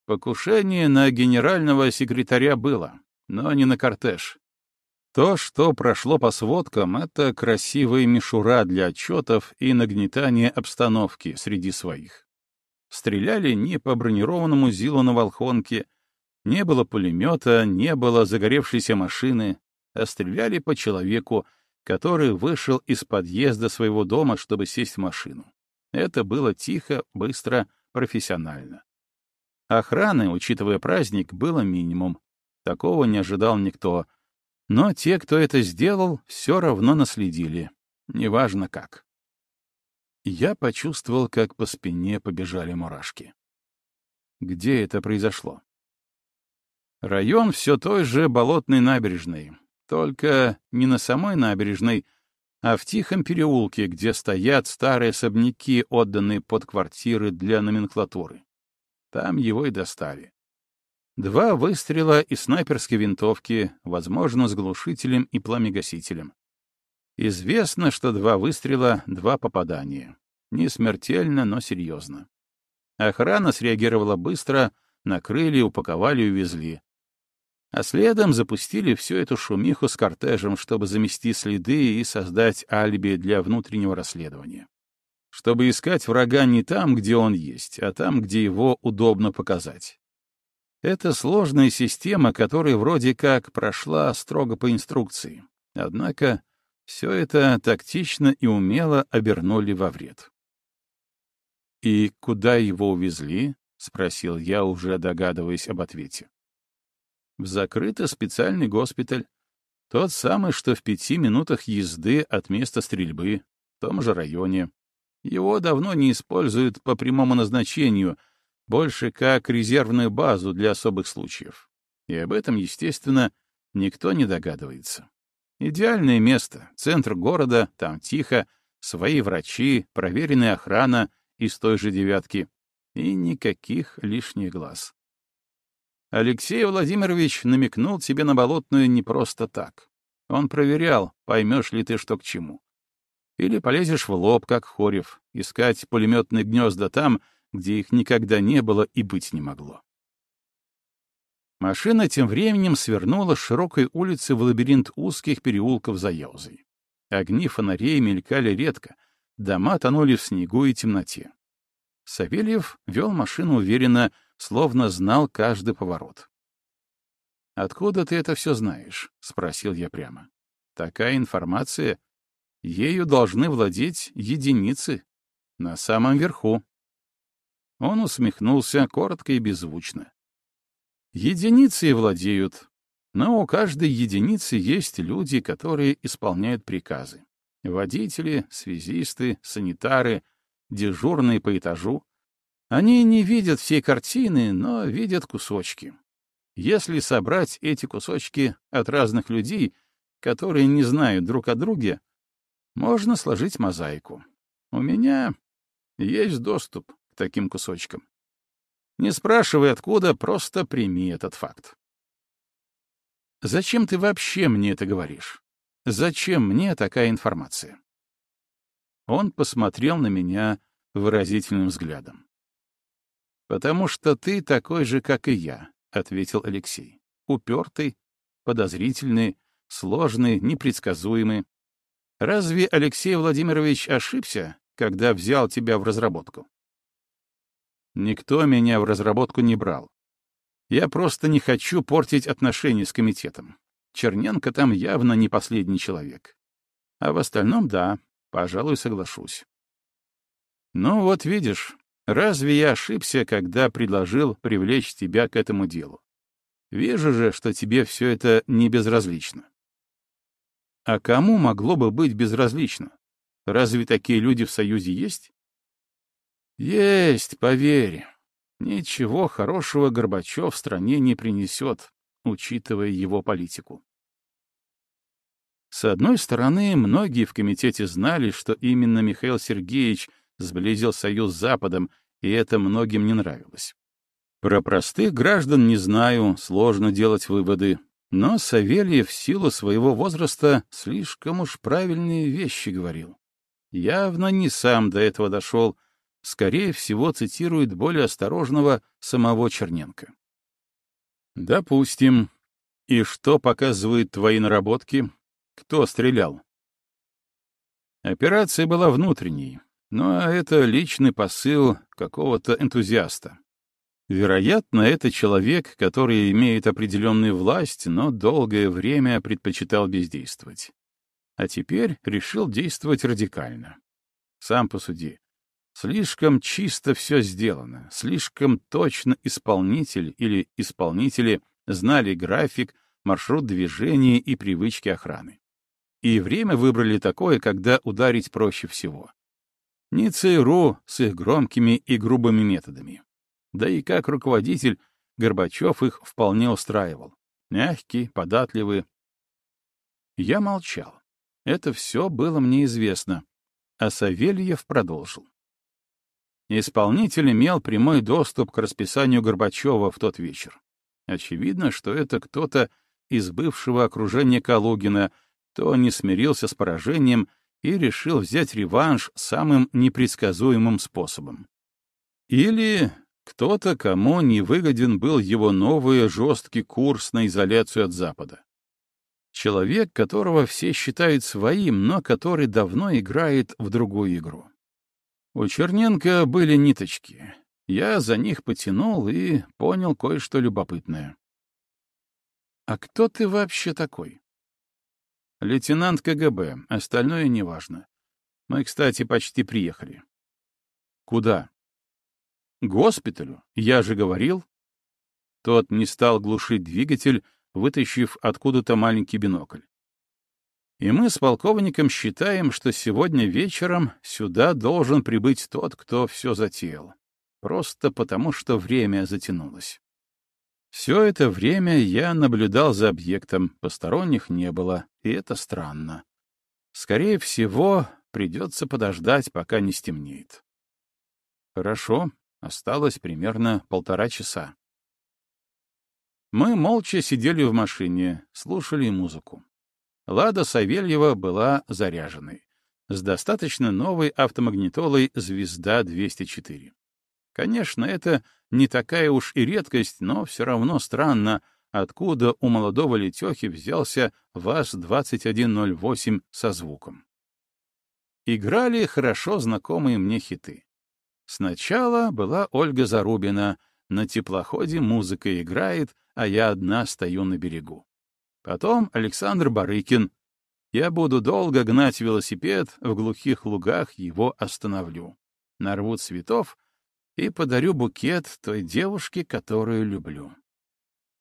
Покушение на генерального секретаря было, но не на кортеж. То, что прошло по сводкам, — это красивая мишура для отчетов и нагнетание обстановки среди своих. Стреляли не по бронированному Зилу на Волхонке, не было пулемета, не было загоревшейся машины, а стреляли по человеку, который вышел из подъезда своего дома, чтобы сесть в машину. Это было тихо, быстро, профессионально. Охраны, учитывая праздник, было минимум. Такого не ожидал никто. Но те, кто это сделал, все равно наследили. Неважно как. Я почувствовал, как по спине побежали мурашки. Где это произошло? Район все той же болотной набережной, только не на самой набережной, а в тихом переулке, где стоят старые особняки, отданные под квартиры для номенклатуры. Там его и достали. Два выстрела из снайперской винтовки, возможно, с глушителем и пламегасителем. Известно, что два выстрела — два попадания. Не смертельно, но серьезно. Охрана среагировала быстро, накрыли, упаковали и увезли а следом запустили всю эту шумиху с кортежем, чтобы замести следы и создать алиби для внутреннего расследования. Чтобы искать врага не там, где он есть, а там, где его удобно показать. Это сложная система, которая вроде как прошла строго по инструкции. Однако все это тактично и умело обернули во вред. «И куда его увезли?» — спросил я, уже догадываясь об ответе в закрытый специальный госпиталь, тот самый, что в пяти минутах езды от места стрельбы, в том же районе. Его давно не используют по прямому назначению, больше как резервную базу для особых случаев. И об этом, естественно, никто не догадывается. Идеальное место, центр города, там тихо, свои врачи, проверенная охрана из той же девятки и никаких лишних глаз. Алексей Владимирович намекнул тебе на болотную не просто так. Он проверял, поймешь ли ты, что к чему. Или полезешь в лоб, как Хорев, искать пулеметные гнезда там, где их никогда не было и быть не могло. Машина тем временем свернула с широкой улицы в лабиринт узких переулков за Яузой. Огни фонарей мелькали редко, дома тонули в снегу и темноте. Савельев вел машину уверенно, словно знал каждый поворот. «Откуда ты это все знаешь?» — спросил я прямо. «Такая информация. Ею должны владеть единицы. На самом верху». Он усмехнулся коротко и беззвучно. Единицы владеют, но у каждой единицы есть люди, которые исполняют приказы. Водители, связисты, санитары, дежурные по этажу. Они не видят всей картины, но видят кусочки. Если собрать эти кусочки от разных людей, которые не знают друг о друге, можно сложить мозаику. У меня есть доступ к таким кусочкам. Не спрашивай откуда, просто прими этот факт. Зачем ты вообще мне это говоришь? Зачем мне такая информация? Он посмотрел на меня выразительным взглядом. «Потому что ты такой же, как и я», — ответил Алексей. «Упертый, подозрительный, сложный, непредсказуемый. Разве Алексей Владимирович ошибся, когда взял тебя в разработку? Никто меня в разработку не брал. Я просто не хочу портить отношения с комитетом. Черненко там явно не последний человек. А в остальном — да, пожалуй, соглашусь. Ну вот видишь, разве я ошибся, когда предложил привлечь тебя к этому делу? Вижу же, что тебе все это не безразлично. А кому могло бы быть безразлично? Разве такие люди в Союзе есть? Есть, поверь. Ничего хорошего Горбачев в стране не принесет, учитывая его политику. С одной стороны, многие в комитете знали, что именно Михаил Сергеевич сблизил Союз с Западом, и это многим не нравилось. Про простых граждан не знаю, сложно делать выводы, но Савельев в силу своего возраста слишком уж правильные вещи говорил. Явно не сам до этого дошел, скорее всего, цитирует более осторожного самого Черненко. «Допустим. И что показывают твои наработки? Кто стрелял?» Операция была внутренней, но это личный посыл какого-то энтузиаста. Вероятно, это человек, который имеет определенную власть, но долгое время предпочитал бездействовать. А теперь решил действовать радикально. Сам посуди. Слишком чисто все сделано, слишком точно исполнитель или исполнители знали график, маршрут движения и привычки охраны. И время выбрали такое, когда ударить проще всего. Не ЦРУ с их громкими и грубыми методами. Да и как руководитель Горбачев их вполне устраивал. Мягкий, податливый. Я молчал. Это все было мне известно. А Савельев продолжил. Исполнитель имел прямой доступ к расписанию Горбачева в тот вечер. Очевидно, что это кто-то из бывшего окружения Калугина, кто не смирился с поражением и решил взять реванш самым непредсказуемым способом. Или кто-то, кому не выгоден был его новый жесткий курс на изоляцию от Запада. Человек, которого все считают своим, но который давно играет в другую игру. У Черненко были ниточки. Я за них потянул и понял кое-что любопытное. «А кто ты вообще такой?» «Лейтенант КГБ, остальное неважно. Мы, кстати, почти приехали». «Куда?» «К госпиталю, я же говорил». Тот не стал глушить двигатель, вытащив откуда-то маленький бинокль. И мы с полковником считаем, что сегодня вечером сюда должен прибыть тот, кто все затеял. Просто потому, что время затянулось. Все это время я наблюдал за объектом, посторонних не было, и это странно. Скорее всего, придется подождать, пока не стемнеет. Хорошо, осталось примерно полтора часа. Мы молча сидели в машине, слушали музыку. Лада Савельева была заряженной, с достаточно новой автомагнитолой «Звезда-204». Конечно, это не такая уж и редкость, но все равно странно, откуда у молодого летехи взялся ВАЗ-2108 со звуком. Играли хорошо знакомые мне хиты. Сначала была Ольга Зарубина, на теплоходе музыка играет, а я одна стою на берегу. Потом Александр Барыкин. Я буду долго гнать велосипед, в глухих лугах его остановлю. Нарву цветов и подарю букет той девушке, которую люблю.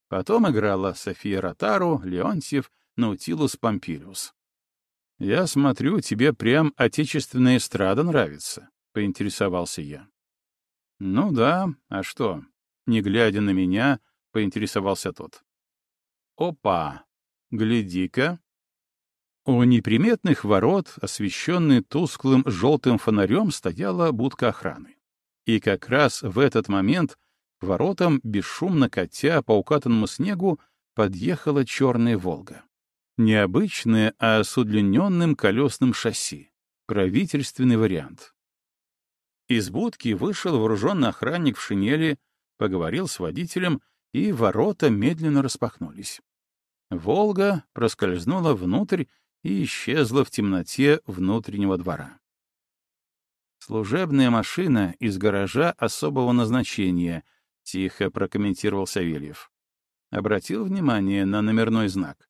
Потом играла София Ротару, Леонтьев, Наутилус Помпилиус. «Я смотрю, тебе прям отечественная эстрада нравится», — поинтересовался я. «Ну да, а что?» Не глядя на меня, поинтересовался тот. «Опа! Гляди-ка!» У неприметных ворот, освещенной тусклым желтым фонарем, стояла будка охраны. И как раз в этот момент к воротам, бесшумно катя по укатанному снегу, подъехала черная «Волга». Необычная, а с удлиненным колесным шасси. Правительственный вариант. Из будки вышел вооруженный охранник в шинели, поговорил с водителем, и ворота медленно распахнулись. «Волга» проскользнула внутрь и исчезла в темноте внутреннего двора. «Служебная машина из гаража особого назначения», — тихо прокомментировал Савельев. Обратил внимание на номерной знак.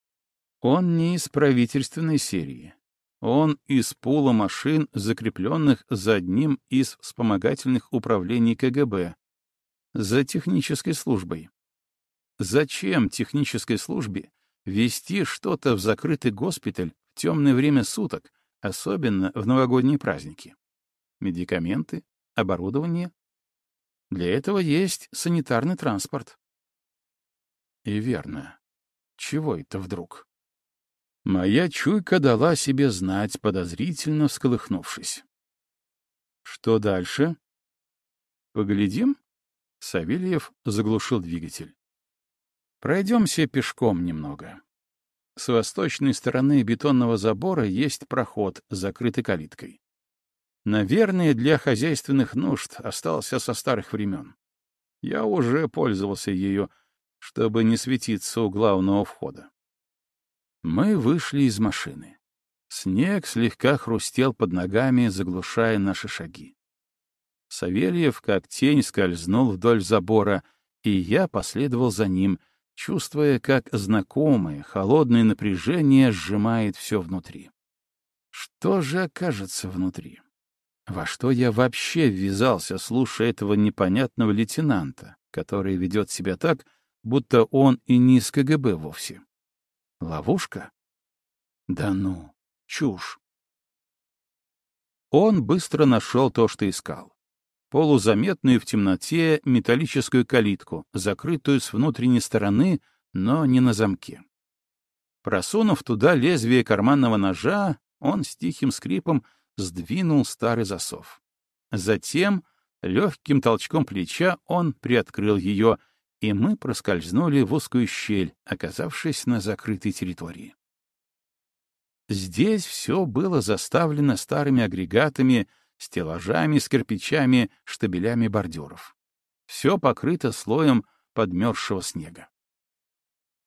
Он не из правительственной серии. Он из пула машин, закрепленных за одним из вспомогательных управлений КГБ, за технической службой. Зачем технической службе вести что-то в закрытый госпиталь в темное время суток, особенно в новогодние праздники? Медикаменты? Оборудование? Для этого есть санитарный транспорт. И верно. Чего это вдруг? Моя чуйка дала себе знать, подозрительно всколыхнувшись. Что дальше? Поглядим? Савельев заглушил двигатель. Пройдемся пешком немного. С восточной стороны бетонного забора есть проход, закрытый калиткой. Наверное, для хозяйственных нужд остался со старых времен. Я уже пользовался ею, чтобы не светиться у главного входа. Мы вышли из машины. Снег слегка хрустел под ногами, заглушая наши шаги. Савельев как тень скользнул вдоль забора, и я последовал за ним — чувствуя, как знакомое, холодное напряжение сжимает все внутри. Что же окажется внутри? Во что я вообще ввязался, слушая этого непонятного лейтенанта, который ведет себя так, будто он и не из КГБ вовсе? Ловушка? Да ну, чушь. Он быстро нашел то, что искал полузаметную в темноте металлическую калитку, закрытую с внутренней стороны, но не на замке. Просунув туда лезвие карманного ножа, он с тихим скрипом сдвинул старый засов. Затем легким толчком плеча он приоткрыл ее, и мы проскользнули в узкую щель, оказавшись на закрытой территории. Здесь все было заставлено старыми агрегатами, стеллажами с кирпичами, штабелями бордюров. Все покрыто слоем подмерзшего снега.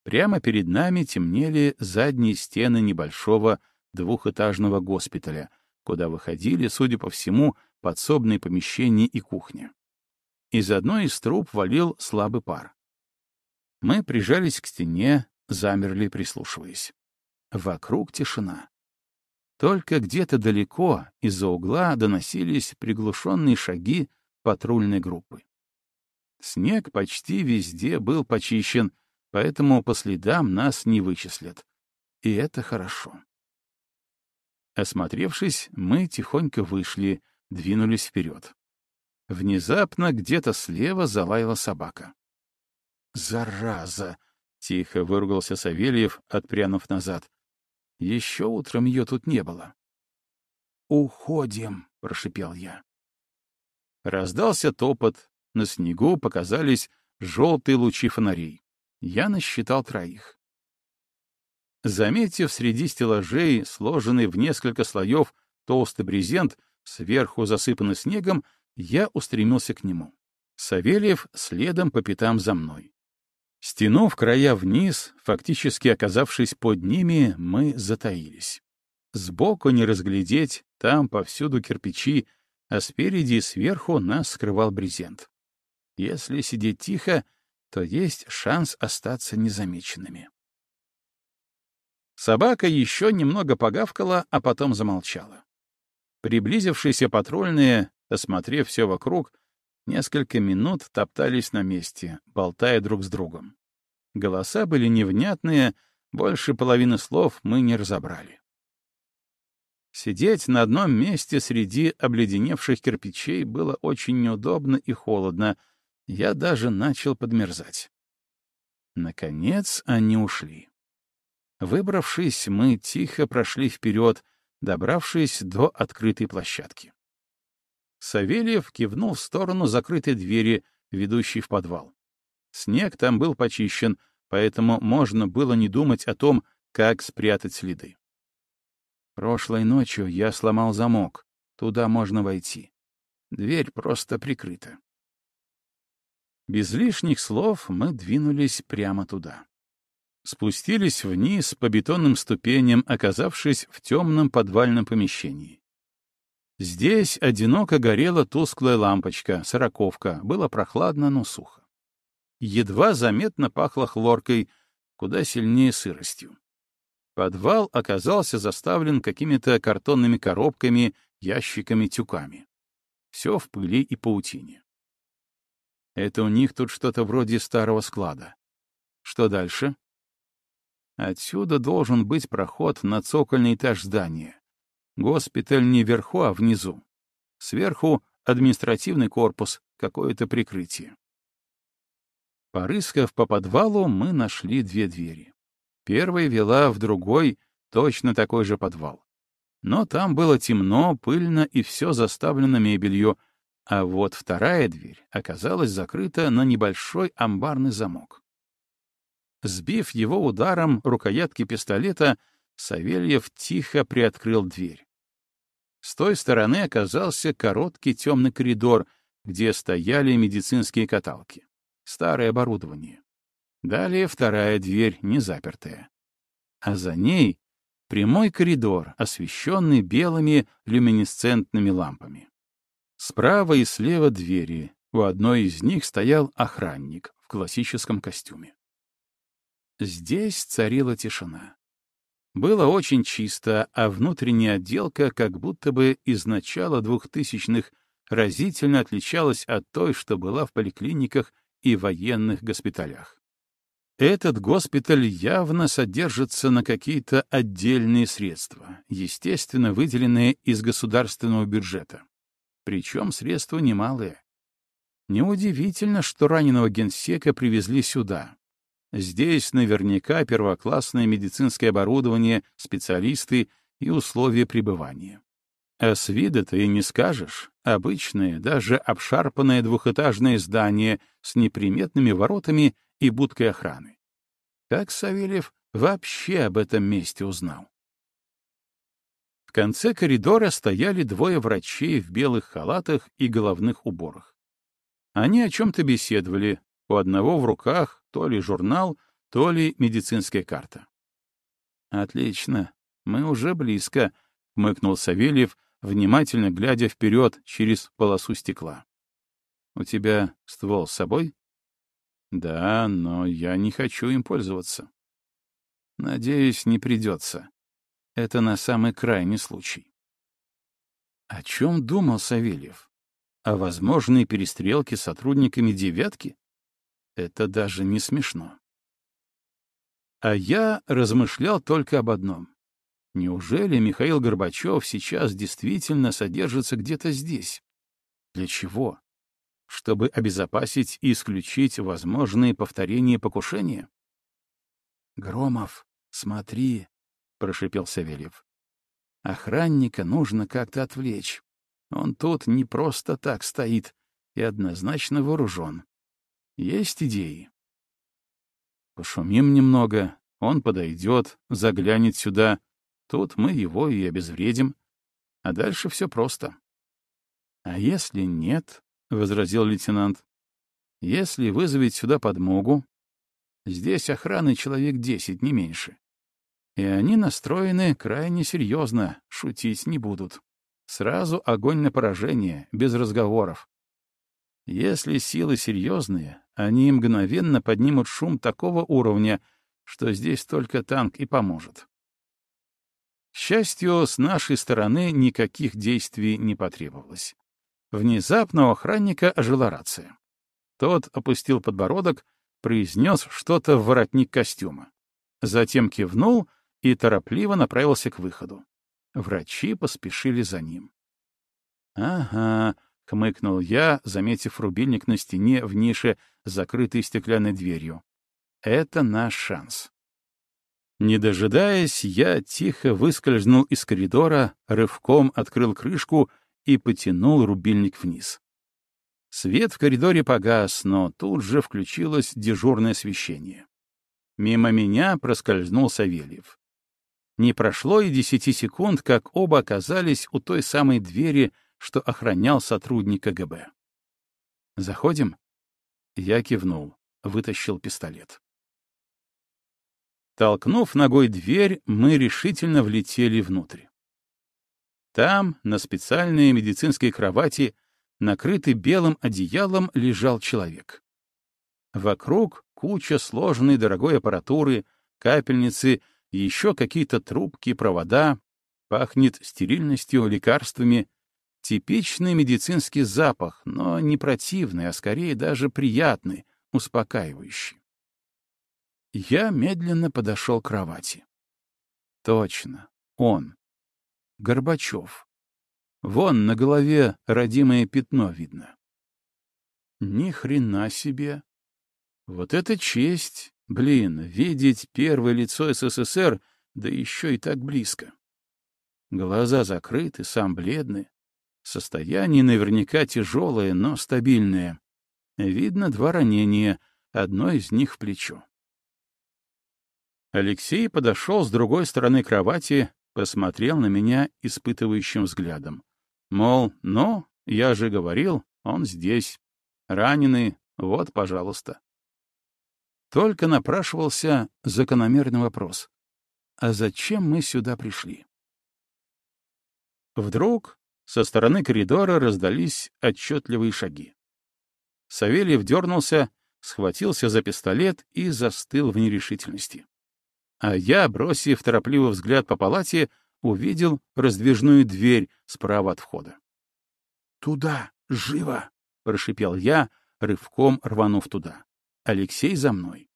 Прямо перед нами темнели задние стены небольшого двухэтажного госпиталя, куда выходили, судя по всему, подсобные помещения и кухня. Из одной из труб валил слабый пар. Мы прижались к стене, замерли, прислушиваясь. Вокруг тишина. Только где-то далеко из-за угла доносились приглушенные шаги патрульной группы. Снег почти везде был почищен, поэтому по следам нас не вычислят. И это хорошо. Осмотревшись, мы тихонько вышли, двинулись вперед. Внезапно где-то слева залаяла собака. «Зараза!» — тихо выругался Савельев, отпрянув назад. «Еще утром ее тут не было». «Уходим!» — прошипел я. Раздался топот, на снегу показались желтые лучи фонарей. Я насчитал троих. Заметив среди стеллажей, сложенный в несколько слоев, толстый брезент, сверху засыпанный снегом, я устремился к нему. Савельев следом по пятам за мной. Стянув края вниз, фактически оказавшись под ними, мы затаились. Сбоку не разглядеть, там повсюду кирпичи, а спереди и сверху нас скрывал брезент. Если сидеть тихо, то есть шанс остаться незамеченными. Собака еще немного погавкала, а потом замолчала. Приблизившиеся патрульные, осмотрев все вокруг, несколько минут топтались на месте, болтая друг с другом. Голоса были невнятные, больше половины слов мы не разобрали. Сидеть на одном месте среди обледеневших кирпичей было очень неудобно и холодно, я даже начал подмерзать. Наконец они ушли. Выбравшись, мы тихо прошли вперед, добравшись до открытой площадки. Савельев кивнул в сторону закрытой двери, ведущей в подвал. Снег там был почищен, поэтому можно было не думать о том, как спрятать следы. Прошлой ночью я сломал замок. Туда можно войти. Дверь просто прикрыта. Без лишних слов мы двинулись прямо туда. Спустились вниз по бетонным ступеням, оказавшись в темном подвальном помещении. Здесь одиноко горела тусклая лампочка, сороковка, было прохладно, но сухо. Едва заметно пахло хлоркой, куда сильнее сыростью. Подвал оказался заставлен какими-то картонными коробками, ящиками, тюками. Все в пыли и паутине. Это у них тут что-то вроде старого склада. Что дальше? Отсюда должен быть проход на цокольный этаж здания. Госпиталь не вверху, а внизу. Сверху административный корпус, какое-то прикрытие. Порыскав по подвалу, мы нашли две двери. Первая вела в другой, точно такой же подвал. Но там было темно, пыльно и все заставлено мебелью, а вот вторая дверь оказалась закрыта на небольшой амбарный замок. Сбив его ударом рукоятки пистолета, Савельев тихо приоткрыл дверь. С той стороны оказался короткий темный коридор, где стояли медицинские каталки. Старое оборудование. Далее вторая дверь, не запертая. А за ней прямой коридор, освещенный белыми люминесцентными лампами. Справа и слева двери. У одной из них стоял охранник в классическом костюме. Здесь царила тишина. Было очень чисто, а внутренняя отделка как будто бы из начала двухтысячных разительно отличалась от той, что была в поликлиниках и военных госпиталях. Этот госпиталь явно содержится на какие-то отдельные средства, естественно, выделенные из государственного бюджета. Причем средства немалые. Неудивительно, что раненого генсека привезли сюда. Здесь наверняка первоклассное медицинское оборудование, специалисты и условия пребывания. А с вида-то и не скажешь. Обычное, даже обшарпанное двухэтажное здание с неприметными воротами и будкой охраны. Как Савельев вообще об этом месте узнал? конце коридора стояли двое врачей в белых халатах и головных уборах. Они о чем-то беседовали, у одного в руках то ли журнал, то ли медицинская карта. «Отлично, мы уже близко», — мыкнул Савельев, внимательно глядя вперед через полосу стекла. «У тебя ствол с собой?» «Да, но я не хочу им пользоваться». «Надеюсь, не придется. Это на самый крайний случай. О чем думал Савельев? О возможной перестрелке с сотрудниками «девятки»? Это даже не смешно. А я размышлял только об одном. Неужели Михаил Горбачев сейчас действительно содержится где-то здесь? Для чего? чтобы обезопасить и исключить возможные повторения покушения? «Громов, смотри», — прошипел Савельев. «Охранника нужно как-то отвлечь. Он тут не просто так стоит и однозначно вооружен. Есть идеи?» «Пошумим немного, он подойдет, заглянет сюда. Тут мы его и обезвредим. А дальше все просто». «А если нет?» — возразил лейтенант. «Если вызовет сюда подмогу, здесь охраны человек десять, не меньше. И они настроены крайне серьезно, шутить не будут. Сразу огонь на поражение, без разговоров. Если силы серьезные, они мгновенно поднимут шум такого уровня, что здесь только танк и поможет. К счастью, с нашей стороны никаких действий не потребовалось. Внезапно у охранника ожила рация. Тот опустил подбородок, произнес что-то в воротник костюма. Затем кивнул и торопливо направился к выходу. Врачи поспешили за ним. «Ага», — хмыкнул я, заметив рубильник на стене в нише, закрытой стеклянной дверью. «Это наш шанс». Не дожидаясь, я тихо выскользнул из коридора, рывком открыл крышку и потянул рубильник вниз. Свет в коридоре погас, но тут же включилось дежурное освещение. Мимо меня проскользнул Савельев. Не прошло и десяти секунд, как оба оказались у той самой двери, что охранял сотрудник КГБ. «Заходим?» Я кивнул, вытащил пистолет. Толкнув ногой дверь, мы решительно влетели внутрь. Там, на специальной медицинской кровати, накрытый белым одеялом, лежал человек. Вокруг куча сложной дорогой аппаратуры, капельницы, еще какие-то трубки, провода, пахнет стерильностью, лекарствами. Типичный медицинский запах, но не противный, а скорее даже приятный, успокаивающий. Я медленно подошел к кровати. Точно, он. Горбачев. Вон на голове родимое пятно видно. Ни хрена себе. Вот это честь, блин, видеть первое лицо СССР, да еще и так близко. Глаза закрыты, сам бледный. Состояние наверняка тяжелое, но стабильное. Видно два ранения, одно из них в плечо. Алексей подошел с другой стороны кровати, посмотрел на меня испытывающим взглядом. Мол, ну, я же говорил, он здесь. Раненый, вот, пожалуйста. Только напрашивался закономерный вопрос. А зачем мы сюда пришли? Вдруг со стороны коридора раздались отчетливые шаги. Савельев дернулся, схватился за пистолет и застыл в нерешительности. А я, бросив торопливый взгляд по палате, увидел раздвижную дверь справа от входа. «Туда! Живо!» — прошипел я, рывком рванув туда. Алексей за мной.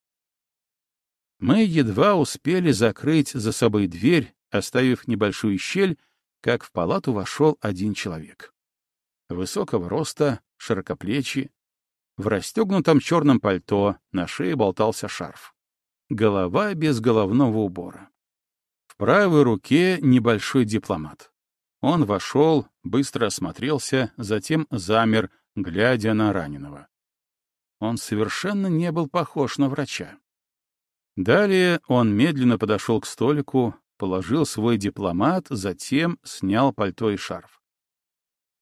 Мы едва успели закрыть за собой дверь, оставив небольшую щель, как в палату вошел один человек. Высокого роста, широкоплечий, в расстегнутом черном пальто на шее болтался шарф. Голова без головного убора. В правой руке небольшой дипломат. Он вошел, быстро осмотрелся, затем замер, глядя на раненого. Он совершенно не был похож на врача. Далее он медленно подошел к столику, положил свой дипломат, затем снял пальто и шарф.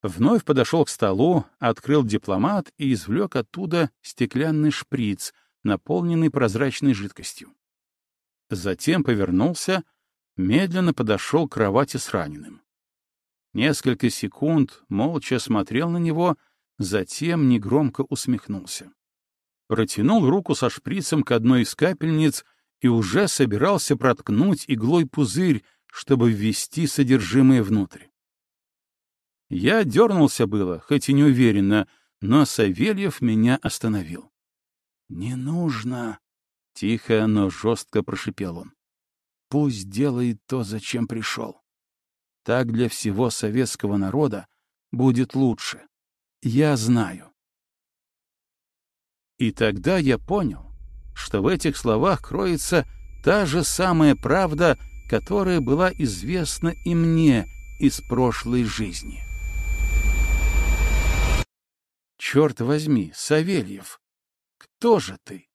Вновь подошел к столу, открыл дипломат и извлек оттуда стеклянный шприц — наполненный прозрачной жидкостью. Затем повернулся, медленно подошел к кровати с раненым. Несколько секунд молча смотрел на него, затем негромко усмехнулся. Протянул руку со шприцем к одной из капельниц и уже собирался проткнуть иглой пузырь, чтобы ввести содержимое внутрь. Я дернулся было, хоть и неуверенно, но Савельев меня остановил. «Не нужно!» — тихо, но жестко прошипел он. «Пусть делает то, зачем пришел. Так для всего советского народа будет лучше. Я знаю. И тогда я понял, что в этих словах кроется та же самая правда, которая была известна и мне из прошлой жизни. Черт возьми, Савельев, кто же ты?